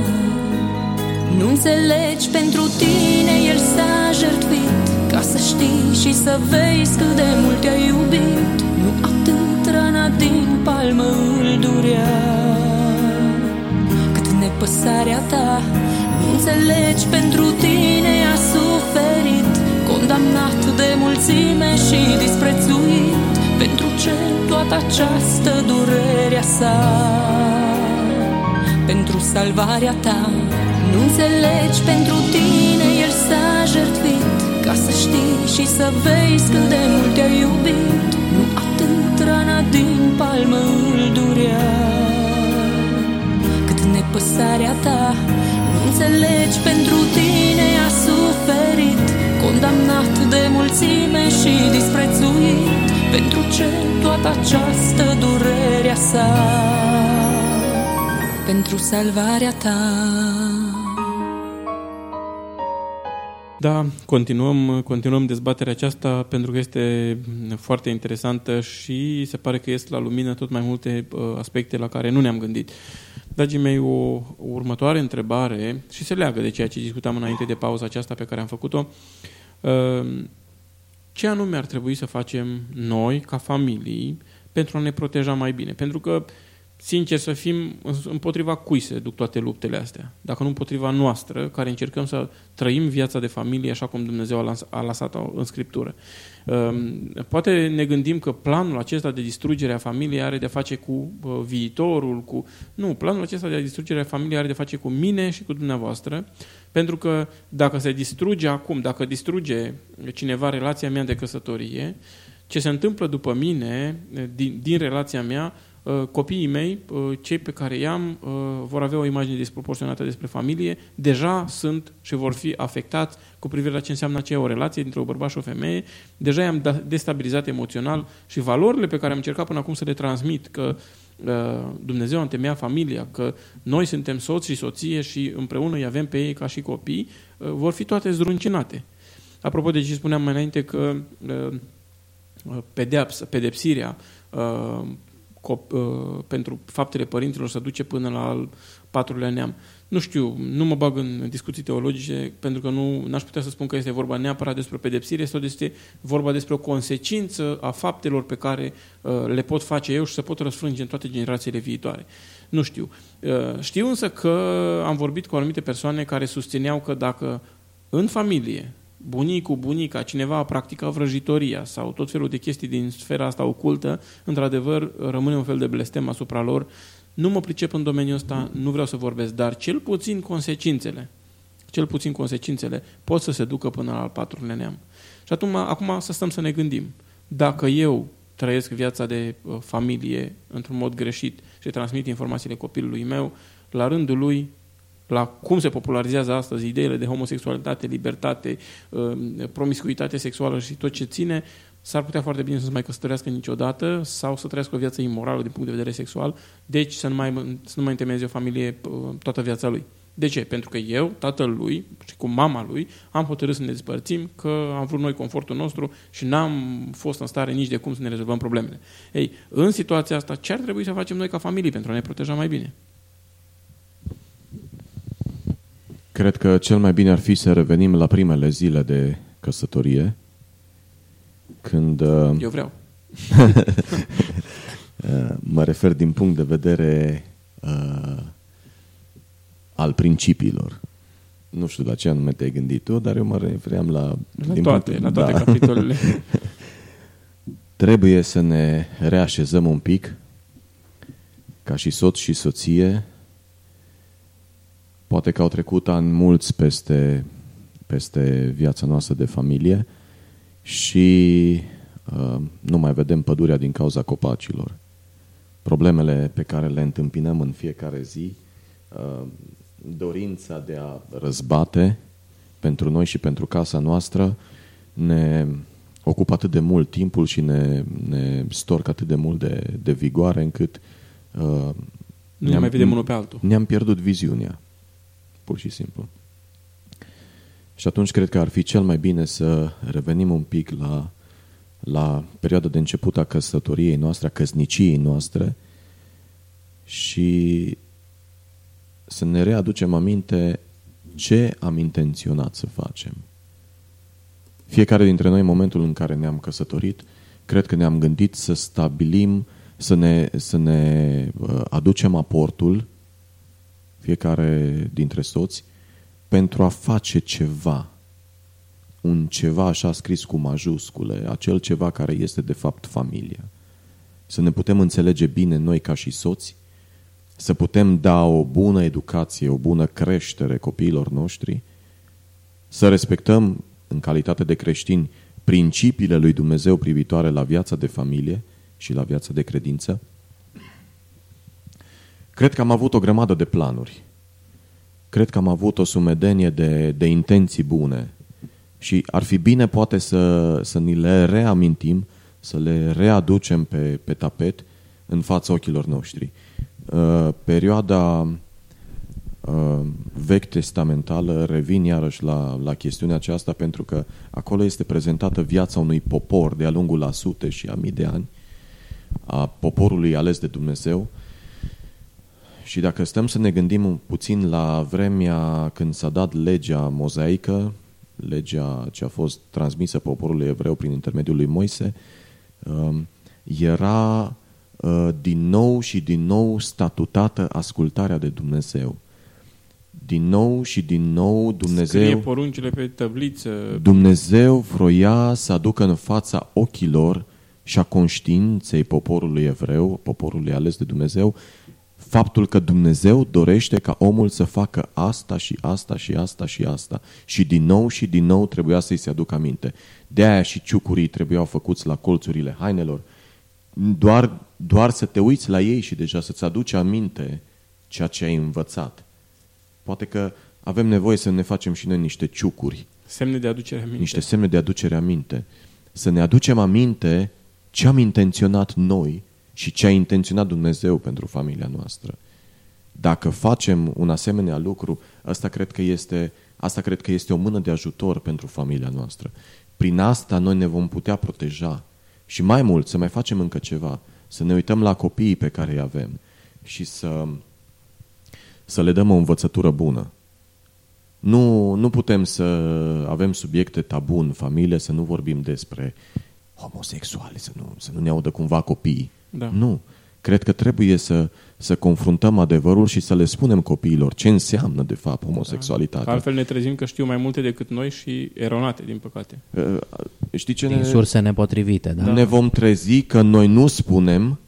nu înțelegi pentru tine El s-a jertfit. Ca să știi și să vezi cât de mult te-a iubit Nu atât rana din palmă îl durea. Cât nepăsarea ta Nu înțelegi pentru tine a suferit. Condamnat de mulțime și disprețuit Pentru ce toată această durerea sa? Pentru salvarea ta nu înțelegi pentru tine El s-a jertfit. Ca să știi și să vezi cât de mult te-a iubit Nu atât rana din palmă îl durea. Cât nepăsarea ta Nu înțelegi pentru tine a suferit. Condamnat de mulțime și disprețuit Pentru ce toată această durerea sa? Pentru salvarea ta. Da, continuăm, continuăm dezbaterea aceasta pentru că este foarte interesantă și se pare că este la lumină tot mai multe uh, aspecte la care nu ne-am gândit. Dragii mei, o, o următoare întrebare și se leagă de ceea ce discutam înainte de pauza aceasta pe care am făcut-o. Uh, ce anume ar trebui să facem noi, ca familii, pentru a ne proteja mai bine? Pentru că sincer să fim, împotriva cui se duc toate luptele astea? Dacă nu împotriva noastră, care încercăm să trăim viața de familie așa cum Dumnezeu a lăsat-o în Scriptură. Ehm, poate ne gândim că planul acesta de distrugere a familiei are de face cu viitorul, cu... Nu, planul acesta de distrugere a familiei are de face cu mine și cu dumneavoastră, pentru că dacă se distruge acum, dacă distruge cineva relația mea de căsătorie, ce se întâmplă după mine, din, din relația mea, Uh, copiii mei, uh, cei pe care i-am, uh, vor avea o imagine disproporționată despre familie, deja sunt și vor fi afectați cu privire la ce înseamnă aceea o relație dintre o bărbat și o femeie, deja i-am da, destabilizat emoțional și valorile pe care am încercat până acum să le transmit, că Dumnezeu a întemeiat familia, că noi suntem soți și soție și împreună îi avem pe ei ca și copii, vor fi toate zdruncinate. Apropo de ce spuneam mai înainte că pedeapsă, pedepsirea Uh, pentru faptele părinților să duce până la al patrulea neam. Nu știu, nu mă bag în discuții teologice pentru că nu aș putea să spun că este vorba neapărat despre pedepsire, este vorba despre o consecință a faptelor pe care uh, le pot face eu și să pot răsfrânge în toate generațiile viitoare. Nu știu. Uh, știu însă că am vorbit cu anumite persoane care susțineau că dacă în familie bunicul, bunica, cineva a practicat vrăjitoria sau tot felul de chestii din sfera asta ocultă, într-adevăr rămâne un fel de blestem asupra lor. Nu mă pricep în domeniul ăsta, nu vreau să vorbesc, dar cel puțin consecințele, cel puțin consecințele pot să se ducă până la al patrulea neam. Și atunci, acum să stăm să ne gândim. Dacă eu trăiesc viața de uh, familie într-un mod greșit și transmit informațiile copilului meu, la rândul lui la cum se popularizează astăzi ideile de homosexualitate, libertate, uh, promiscuitate sexuală și tot ce ține, s-ar putea foarte bine să nu mai căsătorească niciodată sau să trăiască o viață imorală din punct de vedere sexual, deci să nu mai, să nu mai întemeieze o familie uh, toată viața lui. De ce? Pentru că eu, tatăl lui și cu mama lui, am hotărât să ne despărțim, că am vrut noi confortul nostru și n-am fost în stare nici de cum să ne rezolvăm problemele. Ei, în situația asta, ce ar trebui să facem noi ca familie pentru a ne proteja mai bine? Cred că cel mai bine ar fi să revenim la primele zile de căsătorie. Când uh, Eu vreau. uh, mă refer din punct de vedere uh, al principiilor. Nu știu la ce anume te-ai gândit tu, dar eu mă refeream la... La din toate, punctul- la toate da. capitolele. Trebuie să ne reașezăm un pic ca și soț și soție. Poate că au trecut ani mulți peste, peste viața noastră de familie și uh, nu mai vedem pădurea din cauza copacilor. Problemele pe care le întâmpinăm în fiecare zi, uh, dorința de a răzbate pentru noi și pentru casa noastră ne ocupă atât de mult timpul și ne, ne storcă atât de mult de, de vigoare încât uh, Nu ne mai vedem unul pe altul. ne-am pierdut viziunea, pur și simplu. Și atunci cred că ar fi cel mai bine să revenim un pic la, la perioada de început a căsătoriei noastre, a căsniciei noastre și să ne readucem aminte ce am intenționat să facem. Fiecare dintre noi, în momentul în care ne-am căsătorit, cred că ne-am gândit să stabilim, să ne, să ne uh, aducem aportul, fiecare dintre soți, pentru a face ceva. Un ceva așa scris cu majuscule, acel ceva care este de fapt familia. Să ne putem înțelege bine noi ca și soți, să putem da o bună educație, o bună creștere copiilor noștri, să respectăm în calitate de creștini principiile lui Dumnezeu privitoare la viața de familie și la viața de credință. Cred că am avut o grămadă de planuri. Cred că am avut o sumedenie de, de intenții bune și ar fi bine poate să, să ni le reamintim, să le readucem pe, pe tapet în fața ochilor noștri. Uh, perioada uh, vechi testamentală, revin iarăși la, la chestiunea aceasta pentru că acolo este prezentată viața unui popor de-a lungul a sute și a mii de ani, a poporului ales de Dumnezeu. Și dacă stăm să ne gândim puțin la vremea când s-a dat legea mozaică, legea ce a fost transmisă poporului evreu prin intermediul lui Moise, um, era uh, din nou și din nou statutată ascultarea de Dumnezeu. Din nou și din nou Scrie Dumnezeu, poruncile pe tăbliță. Dumnezeu vroia să aducă în fața ochilor și a conștiinței poporului evreu, poporului ales de Dumnezeu, faptul că Dumnezeu dorește ca omul să facă asta și asta și asta și asta. Și din nou și din nou trebuia să-i se aducă aminte. De aia și ciucurii trebuiau făcuți la colțurile hainelor. Doar, doar să te uiți la ei și deja să-ți aduci aminte ceea ce ai învățat. Poate că avem nevoie să ne facem și noi niște ciucuri Semne de aducere aminte. niște semne de aducere aminte. Să ne aducem aminte ce am intenționat noi și ce a intenționat Dumnezeu pentru familia noastră. Dacă facem un asemenea lucru, asta cred că este, asta cred că este o mână de ajutor pentru familia noastră. Prin asta noi ne vom putea proteja. Și mai mult, să mai facem încă ceva, să ne uităm la copiii pe care îi avem și să, să le dăm o învățătură bună. Nu, nu putem să avem subiecte tabu în familie, să nu vorbim despre homosexuali, să nu, să nu ne audă cumva copiii. Da. Nu. Cred că trebuie să, să confruntăm adevărul și să le spunem copiilor ce înseamnă, de fapt, homosexualitatea. Că altfel ne trezim că știu mai multe decât noi și eronate, din păcate. Uh, Știi ce Din ne, surse nepotrivite, da? ne vom trezi că noi nu spunem,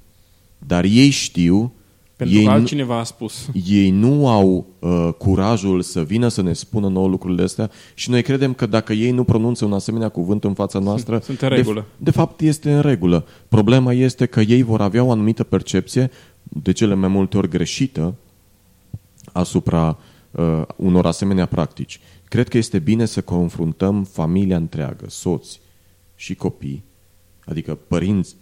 dar ei știu, Pentru ei, că nu, altcineva a spus. ei nu au uh, curajul să vină să ne spună nouă lucrurile astea și noi credem că dacă ei nu pronunță un asemenea cuvânt în fața noastră, Sunt în regulă. De, de fapt este în regulă. Problema este că ei vor avea o anumită percepție, de cele mai multe ori greșită, asupra uh, unor asemenea practici. Cred că este bine să confruntăm familia întreagă, soți și copii, adică părinți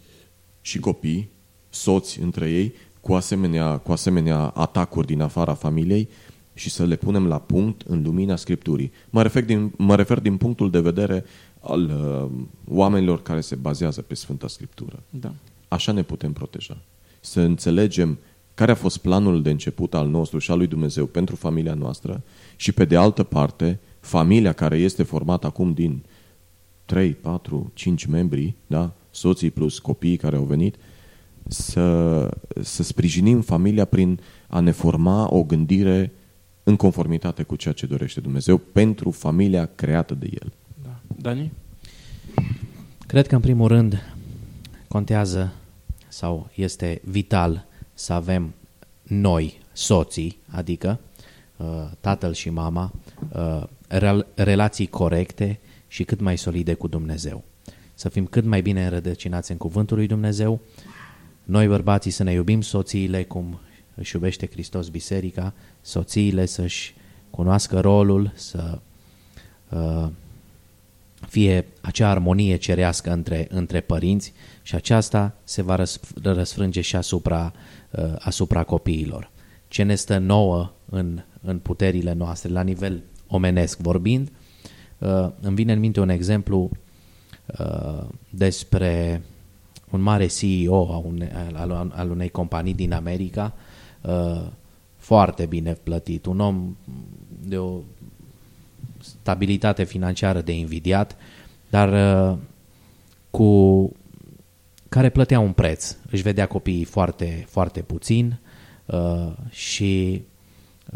și copii, soți între ei, cu asemenea, cu asemenea atacuri din afara familiei și să le punem la punct în lumina Scripturii. Mă refer din, mă refer din punctul de vedere al uh, oamenilor care se bazează pe Sfânta Scriptură. Da. Așa ne putem proteja. Să înțelegem care a fost planul de început al nostru și al lui Dumnezeu pentru familia noastră și pe de altă parte, familia care este formată acum din 3, 4, 5 membri, da? soții plus copiii care au venit, să, să sprijinim familia prin a ne forma o gândire în conformitate cu ceea ce dorește Dumnezeu pentru familia creată de El. Da. Dani? Cred că, în primul rând, contează sau este vital să avem noi, soții, adică uh, tatăl și mama, uh, relații corecte și cât mai solide cu Dumnezeu. Să fim cât mai bine înrădăcinați în cuvântul lui Dumnezeu, noi bărbații să ne iubim soțiile cum își iubește Hristos biserica, soțiile să-și cunoască rolul, să uh, fie acea armonie cerească între, între părinți și aceasta se va răsfrânge și asupra, uh, asupra copiilor. Ce ne stă nouă în, în puterile noastre, la nivel omenesc vorbind, uh, îmi vine în minte un exemplu uh, despre un mare CEO a une, al, al unei companii din America, uh, foarte bine plătit, un om de o stabilitate financiară de invidiat, dar uh, cu care plătea un preț. Își vedea copiii foarte, foarte puțin uh, și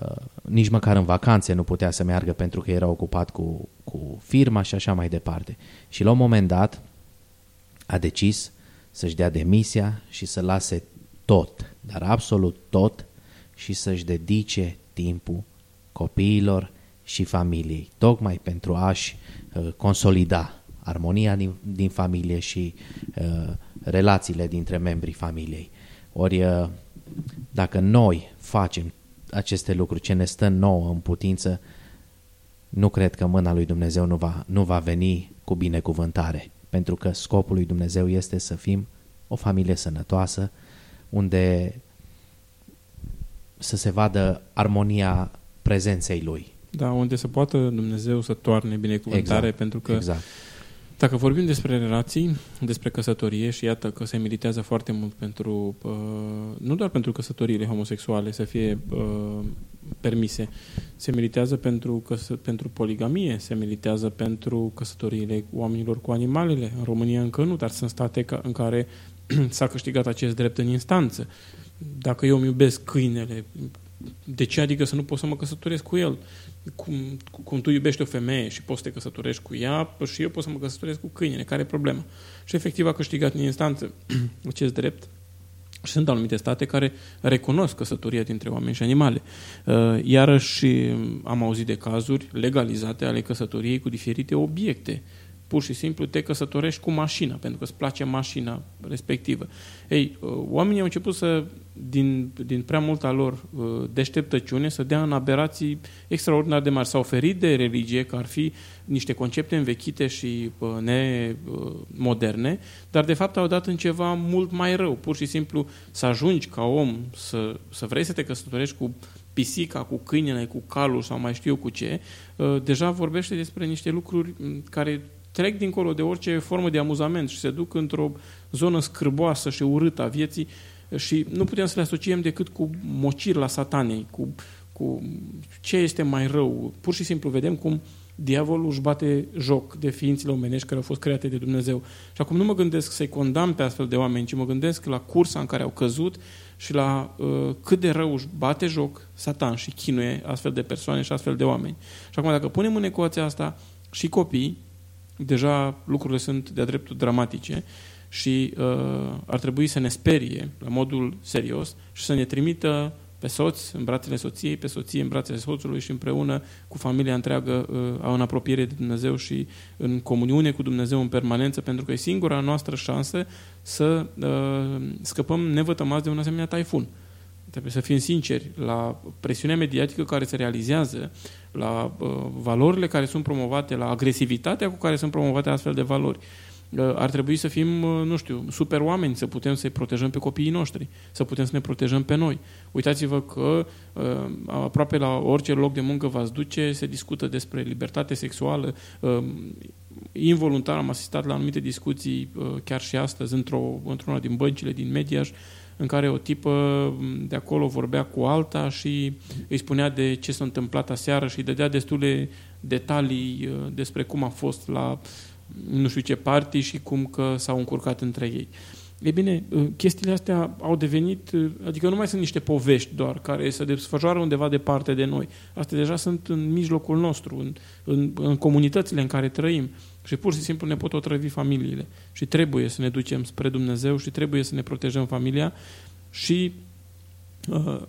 uh, nici măcar în vacanțe nu putea să meargă pentru că era ocupat cu, cu firma și așa mai departe. Și la un moment dat a decis să-și dea demisia și să lase tot, dar absolut tot, și să-și dedice timpul copiilor și familiei, tocmai pentru a-și uh, consolida armonia din, din familie și uh, relațiile dintre membrii familiei. Ori uh, dacă noi facem aceste lucruri, ce ne stă nouă în putință, nu cred că mâna lui Dumnezeu nu va, nu va veni cu binecuvântare, pentru că scopul lui Dumnezeu este să fim o familie sănătoasă, unde să se vadă armonia prezenței Lui. Da, unde să poată Dumnezeu să toarne binecuvântare, exact, pentru că exact. Dacă vorbim despre relații, despre căsătorie și iată că se militează foarte mult pentru, uh, nu doar pentru căsătoriile homosexuale să fie uh, permise, se militează pentru, căsă, pentru poligamie, se militează pentru căsătoriile oamenilor cu animalele. În România încă nu, dar sunt state ca, în care s-a câștigat acest drept în instanță. Dacă eu îmi iubesc câinele, de ce adică să nu pot să mă căsătoresc cu el? Cum, cum tu iubești o femeie și poți să te căsătorești cu ea, și eu pot să mă căsătoresc cu câinele. Care e problema? Și efectiv a câștigat în instanță acest drept. Și sunt anumite state care recunosc căsătoria dintre oameni și animale. Uh, iarăși am auzit de cazuri legalizate ale căsătoriei cu diferite obiecte pur și simplu te căsătorești cu mașina, pentru că îți place mașina respectivă. Ei, uh, oamenii au început să, din, din prea multa lor uh, deșteptăciune, să dea în aberații extraordinar de mari. S-au oferit de religie, că ar fi niște concepte învechite și uh, nemoderne, dar de fapt au dat în ceva mult mai rău. Pur și simplu să ajungi ca om să, să vrei să te căsătorești cu pisica, cu câinele, cu calul sau mai știu eu cu ce, deja vorbește despre niște lucruri care trec dincolo de orice formă de amuzament și se duc într-o zonă scârboasă și urâtă a vieții și nu putem să le asociem decât cu la satanei, cu, cu ce este mai rău. Pur și simplu vedem cum diavolul își bate joc de ființele omenești care au fost create de Dumnezeu. Și acum nu mă gândesc să-i condamn pe astfel de oameni, ci mă gândesc la cursa în care au căzut și la uh, cât de rău își bate joc Satan și chinuie astfel de persoane și astfel de oameni. Și acum dacă punem în ecuația asta și copii, deja lucrurile sunt de-a dreptul dramatice și uh, ar trebui să ne sperie la modul serios și să ne trimită pe soț în brațele soției, pe soție în brațele soțului și împreună cu familia întreagă uh, în apropiere de Dumnezeu și în comuniune cu Dumnezeu în permanență, pentru că e singura noastră șansă să uh, scăpăm nevătămați de un asemenea taifun. Trebuie să fim sinceri la presiunea mediatică care se realizează, la uh, valorile care sunt promovate, la agresivitatea cu care sunt promovate astfel de valori. Uh, ar trebui să fim, uh, nu știu, super oameni, să putem să-i protejăm pe copiii noștri, să putem să ne protejăm pe noi. Uitați-vă că uh, aproape la orice loc de muncă v-ați duce, se discută despre libertate sexuală. Uh, involuntar am asistat la anumite discuții, uh, chiar și astăzi, într-o, într-una din băncile din Mediaș, în care o tipă de acolo vorbea cu alta și îi spunea de ce s-a întâmplat aseară și îi dădea destule detalii uh, despre cum a fost la nu știu ce partii și cum că s-au încurcat între ei. E bine, uh, chestiile astea au devenit, uh, adică nu mai sunt niște povești doar care se desfășoară undeva departe de noi. Astea deja sunt în mijlocul nostru, în, în, în comunitățile în care trăim. Și pur și simplu ne pot otrăvi familiile. Și trebuie să ne ducem spre Dumnezeu și trebuie să ne protejăm familia și uh,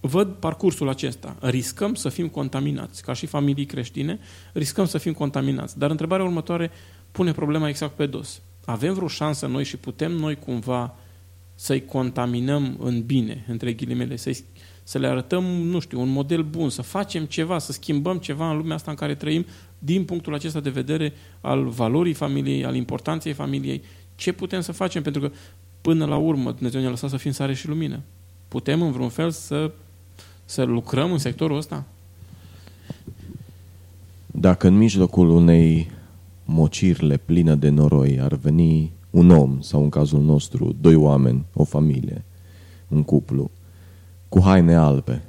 văd parcursul acesta. Riscăm să fim contaminați. Ca și familii creștine, riscăm să fim contaminați. Dar întrebarea următoare pune problema exact pe dos. Avem vreo șansă noi și putem noi cumva să-i contaminăm în bine, între ghilimele, să să le arătăm, nu știu, un model bun, să facem ceva, să schimbăm ceva în lumea asta în care trăim, din punctul acesta de vedere al valorii familiei, al importanței familiei, ce putem să facem? Pentru că, până la urmă, Dumnezeu ne-a lăsat să fim sare și lumină. Putem, în vreun fel, să, să lucrăm în sectorul ăsta? Dacă în mijlocul unei mocirle plină de noroi ar veni un om, sau în cazul nostru, doi oameni, o familie, un cuplu, cu haine albe,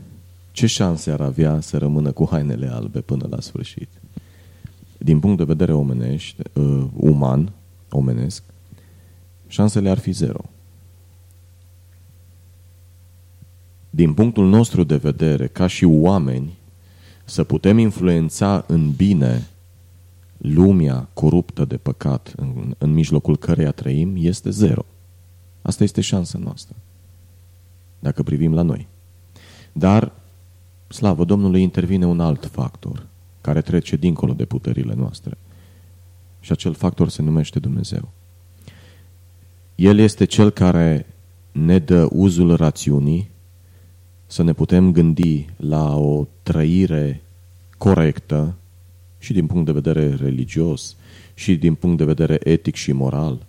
ce șanse ar avea să rămână cu hainele albe până la sfârșit? Din punct de vedere omenești, uh, uman, omenesc, șansele ar fi zero. Din punctul nostru de vedere, ca și oameni, să putem influența în bine lumea coruptă de păcat în, în mijlocul căreia trăim este zero. Asta este șansa noastră. Dacă privim la noi. Dar, slavă Domnului, intervine un alt factor care trece dincolo de puterile noastre. Și acel factor se numește Dumnezeu. El este cel care ne dă uzul rațiunii să ne putem gândi la o trăire corectă și din punct de vedere religios și din punct de vedere etic și moral.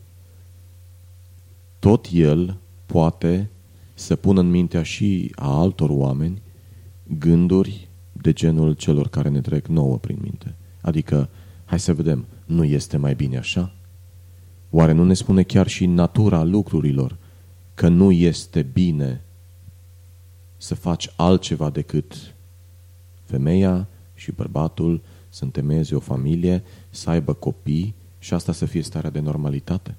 Tot el poate să pună în mintea și a altor oameni gânduri de genul celor care ne trec nouă prin minte. Adică, hai să vedem, nu este mai bine așa? Oare nu ne spune chiar și natura lucrurilor că nu este bine să faci altceva decât femeia și bărbatul să întemeieze o familie, să aibă copii și asta să fie starea de normalitate?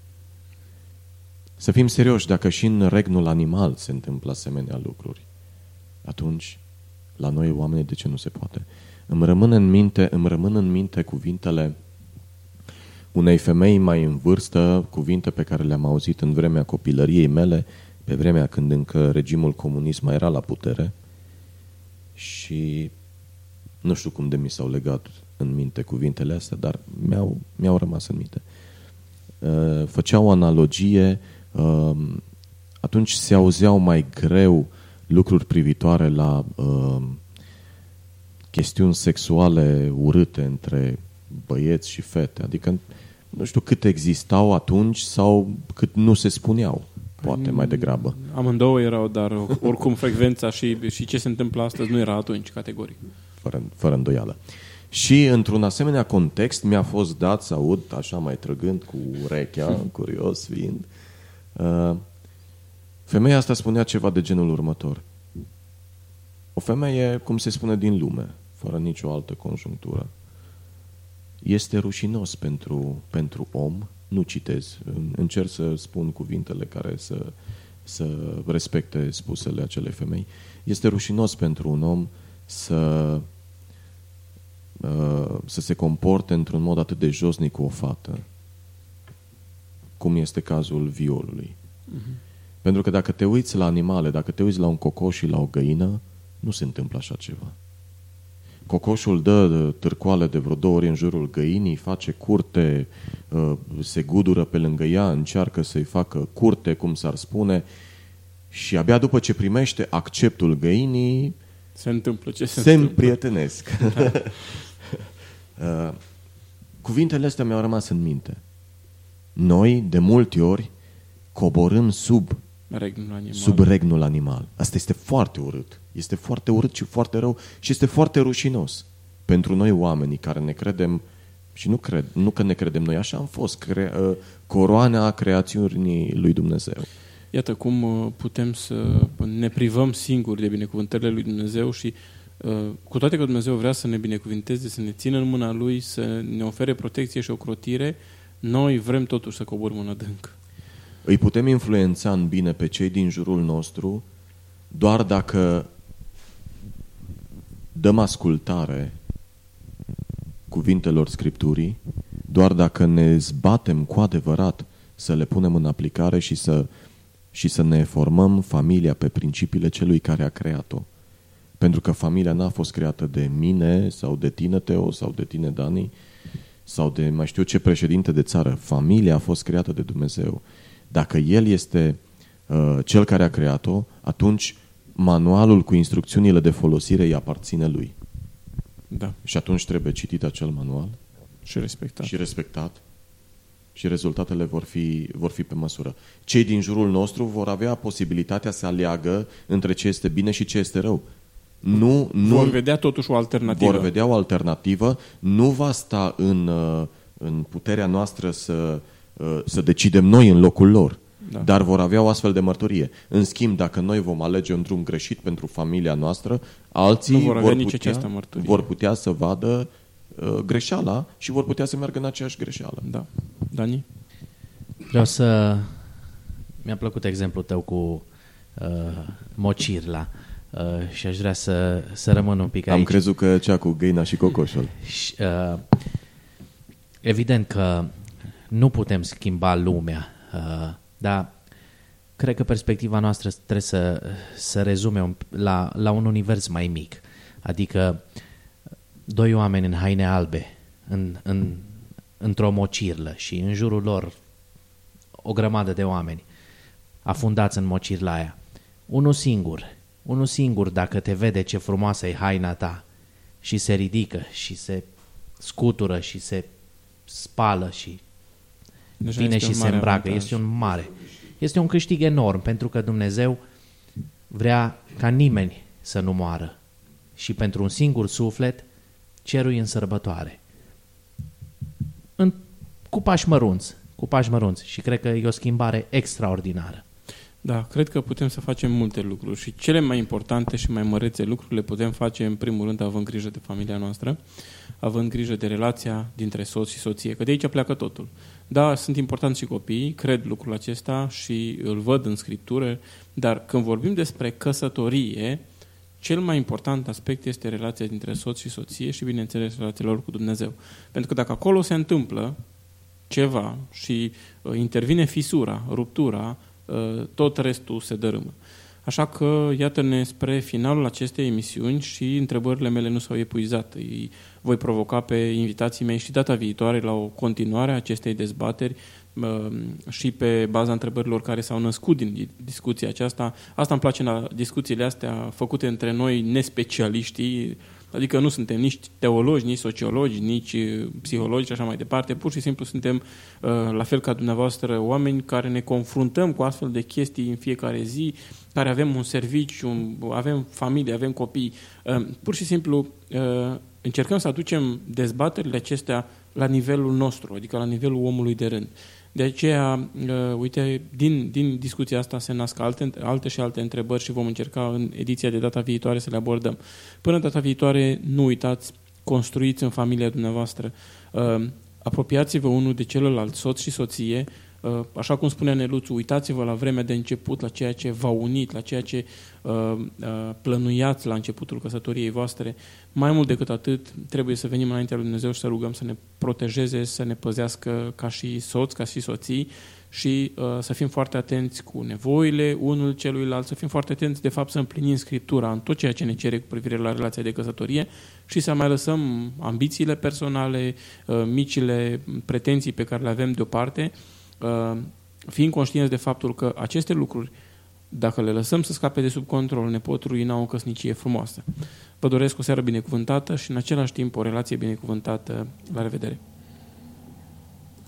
Să fim serioși, dacă și în regnul animal se întâmplă asemenea lucruri, atunci la noi oameni de ce nu se poate? Îmi rămân în minte, îmi rămân în minte cuvintele unei femei mai în vârstă, cuvinte pe care le-am auzit în vremea copilăriei mele, pe vremea când încă regimul comunist mai era la putere și nu știu cum de mi s-au legat în minte cuvintele astea, dar mi-au, mi-au rămas în minte. Uh, făceau o analogie, uh, atunci se auzeau mai greu lucruri privitoare la uh, chestiuni sexuale urâte între băieți și fete. Adică nu știu cât existau atunci sau cât nu se spuneau. Poate mai degrabă. Amândouă erau, dar oricum frecvența și, și ce se întâmplă astăzi nu era atunci, categoric. Fără, fără îndoială. Și într-un asemenea context mi-a fost dat să aud, așa mai trăgând cu urechea, curios fiind, uh, femeia asta spunea ceva de genul următor. O femeie, cum se spune, din lume, fără nicio altă conjunctură. Este rușinos pentru, pentru om, nu citez, încerc să spun cuvintele care să, să respecte spusele acelei femei. Este rușinos pentru un om să Uh, să se comporte într-un mod atât de josnic cu o fată, cum este cazul violului. Uh-huh. Pentru că dacă te uiți la animale, dacă te uiți la un cocoș și la o găină, nu se întâmplă așa ceva. Cocoșul dă târcoale de vreo două ori în jurul găinii, face curte, uh, se gudură pe lângă ea, încearcă să-i facă curte, cum s-ar spune, și abia după ce primește acceptul găinii, se întâmplă ce se, se întâmplă. împrietenesc. Uh, cuvintele astea mi-au rămas în minte. Noi, de multe ori, coborâm sub regnul animal. sub regnul animal. Asta este foarte urât. Este foarte urât și foarte rău și este foarte rușinos pentru noi oamenii care ne credem și nu cred, nu că ne credem noi, așa am fost, cre, uh, coroana creațiunii lui Dumnezeu. Iată cum uh, putem să ne privăm singuri de binecuvântările lui Dumnezeu și Uh, cu toate că Dumnezeu vrea să ne binecuvinteze, să ne țină în mâna Lui, să ne ofere protecție și ocrotire, noi vrem totuși să coborâm în adânc. Îi putem influența în bine pe cei din jurul nostru doar dacă dăm ascultare cuvintelor Scripturii, doar dacă ne zbatem cu adevărat să le punem în aplicare și să, și să ne formăm familia pe principiile celui care a creat-o. Pentru că familia n-a fost creată de mine sau de tine, Teo, sau de tine, Dani, sau de mai știu ce președinte de țară. Familia a fost creată de Dumnezeu. Dacă El este uh, Cel care a creat-o, atunci manualul cu instrucțiunile de folosire îi aparține Lui. Da. Și atunci trebuie citit acel manual Și respectat. și respectat și rezultatele vor fi, vor fi pe măsură. Cei din jurul nostru vor avea posibilitatea să aleagă între ce este bine și ce este rău. Nu, nu Vor vedea totuși o alternativă. vor vedea o alternativă, nu va sta în, uh, în puterea noastră să, uh, să decidem noi în locul lor, Da. dar vor avea o astfel de mărturie. În schimb, dacă noi vom alege un drum greșit pentru familia noastră, alții Nu vor avea nici putea, această mărturie. vor putea să vadă uh, greșeala și vor putea să meargă în aceeași greșeală. Da. Dani? Vreau să... Mi-a plăcut exemplul tău cu uh, mocirla uh, și aș vrea să, să rămân un pic aici. Am crezut că cea cu găina și cocoșul. Și, uh, evident că nu putem schimba lumea, uh, dar cred că perspectiva noastră trebuie să, să rezume un, la, la un univers mai mic. Adică doi oameni în haine albe, în, în, într-o mocirlă și în jurul lor o grămadă de oameni afundați în mocirla aia. Unul singur, unul singur dacă te vede ce frumoasă e haina ta și se ridică și se scutură și se spală și Deja vine este și un se mare îmbracă. avantaj. Este un mare. Este un câștig enorm pentru că Dumnezeu vrea ca nimeni să nu moară. Și pentru un singur suflet, cerul e în sărbătoare. În, cu pași mărunți, cu pași mărunți. Și cred că e o schimbare extraordinară. Da, cred că putem să facem multe lucruri și cele mai importante și mai mărețe lucruri le putem face în primul rând având grijă de familia noastră, având grijă de relația dintre soț și soție, că de aici pleacă totul. Da, sunt importanți și copiii, cred lucrul acesta și îl văd în scriptură, dar când vorbim despre căsătorie, cel mai important aspect este relația dintre soț și soție și, bineînțeles, relația lor cu Dumnezeu. Pentru că dacă acolo se întâmplă ceva și uh, intervine fisura, ruptura, uh, tot restul se dărâmă. Așa că, iată-ne spre finalul acestei emisiuni și întrebările mele nu s-au epuizat. Îi voi provoca pe invitații mei și data viitoare la o continuare a acestei dezbateri uh, și pe baza întrebărilor care s-au născut din discuția aceasta. Asta îmi place la discuțiile astea făcute între noi nespecialiștii, Adică nu suntem nici teologi, nici sociologi, nici uh, psihologi și așa mai departe. Pur și simplu suntem, uh, la fel ca dumneavoastră, oameni care ne confruntăm cu astfel de chestii în fiecare zi, care avem un serviciu, avem familie, avem copii. Uh, Pur și simplu încercăm să aducem dezbaterile acestea la nivelul nostru, adică la nivelul omului de rând. De aceea, uh, uite, din, din discuția asta se nasc alte, alte și alte întrebări și vom încerca în ediția de data viitoare să le abordăm. Până data viitoare, nu uitați, construiți în familia dumneavoastră, uh, apropiați-vă unul de celălalt, soț și soție, uh, așa cum spunea Neluțu, uitați-vă la vremea de început, la ceea ce v-a unit, la ceea ce uh, uh, plănuiați la începutul căsătoriei voastre. Mai mult decât atât, trebuie să venim înaintea lui Dumnezeu și să rugăm să ne protejeze, să ne păzească ca și soți, ca și soții și uh, să fim foarte atenți cu nevoile unul celuilalt, să fim foarte atenți, de fapt, să împlinim Scriptura în tot ceea ce ne cere cu privire la relația de căsătorie și să mai lăsăm ambițiile personale, uh, micile pretenții pe care le avem deoparte, uh, fiind conștienți de faptul că aceste lucruri, dacă le lăsăm să scape de sub control, ne pot ruina o căsnicie frumoasă. Vă doresc o seară binecuvântată și în același timp o relație binecuvântată. La revedere!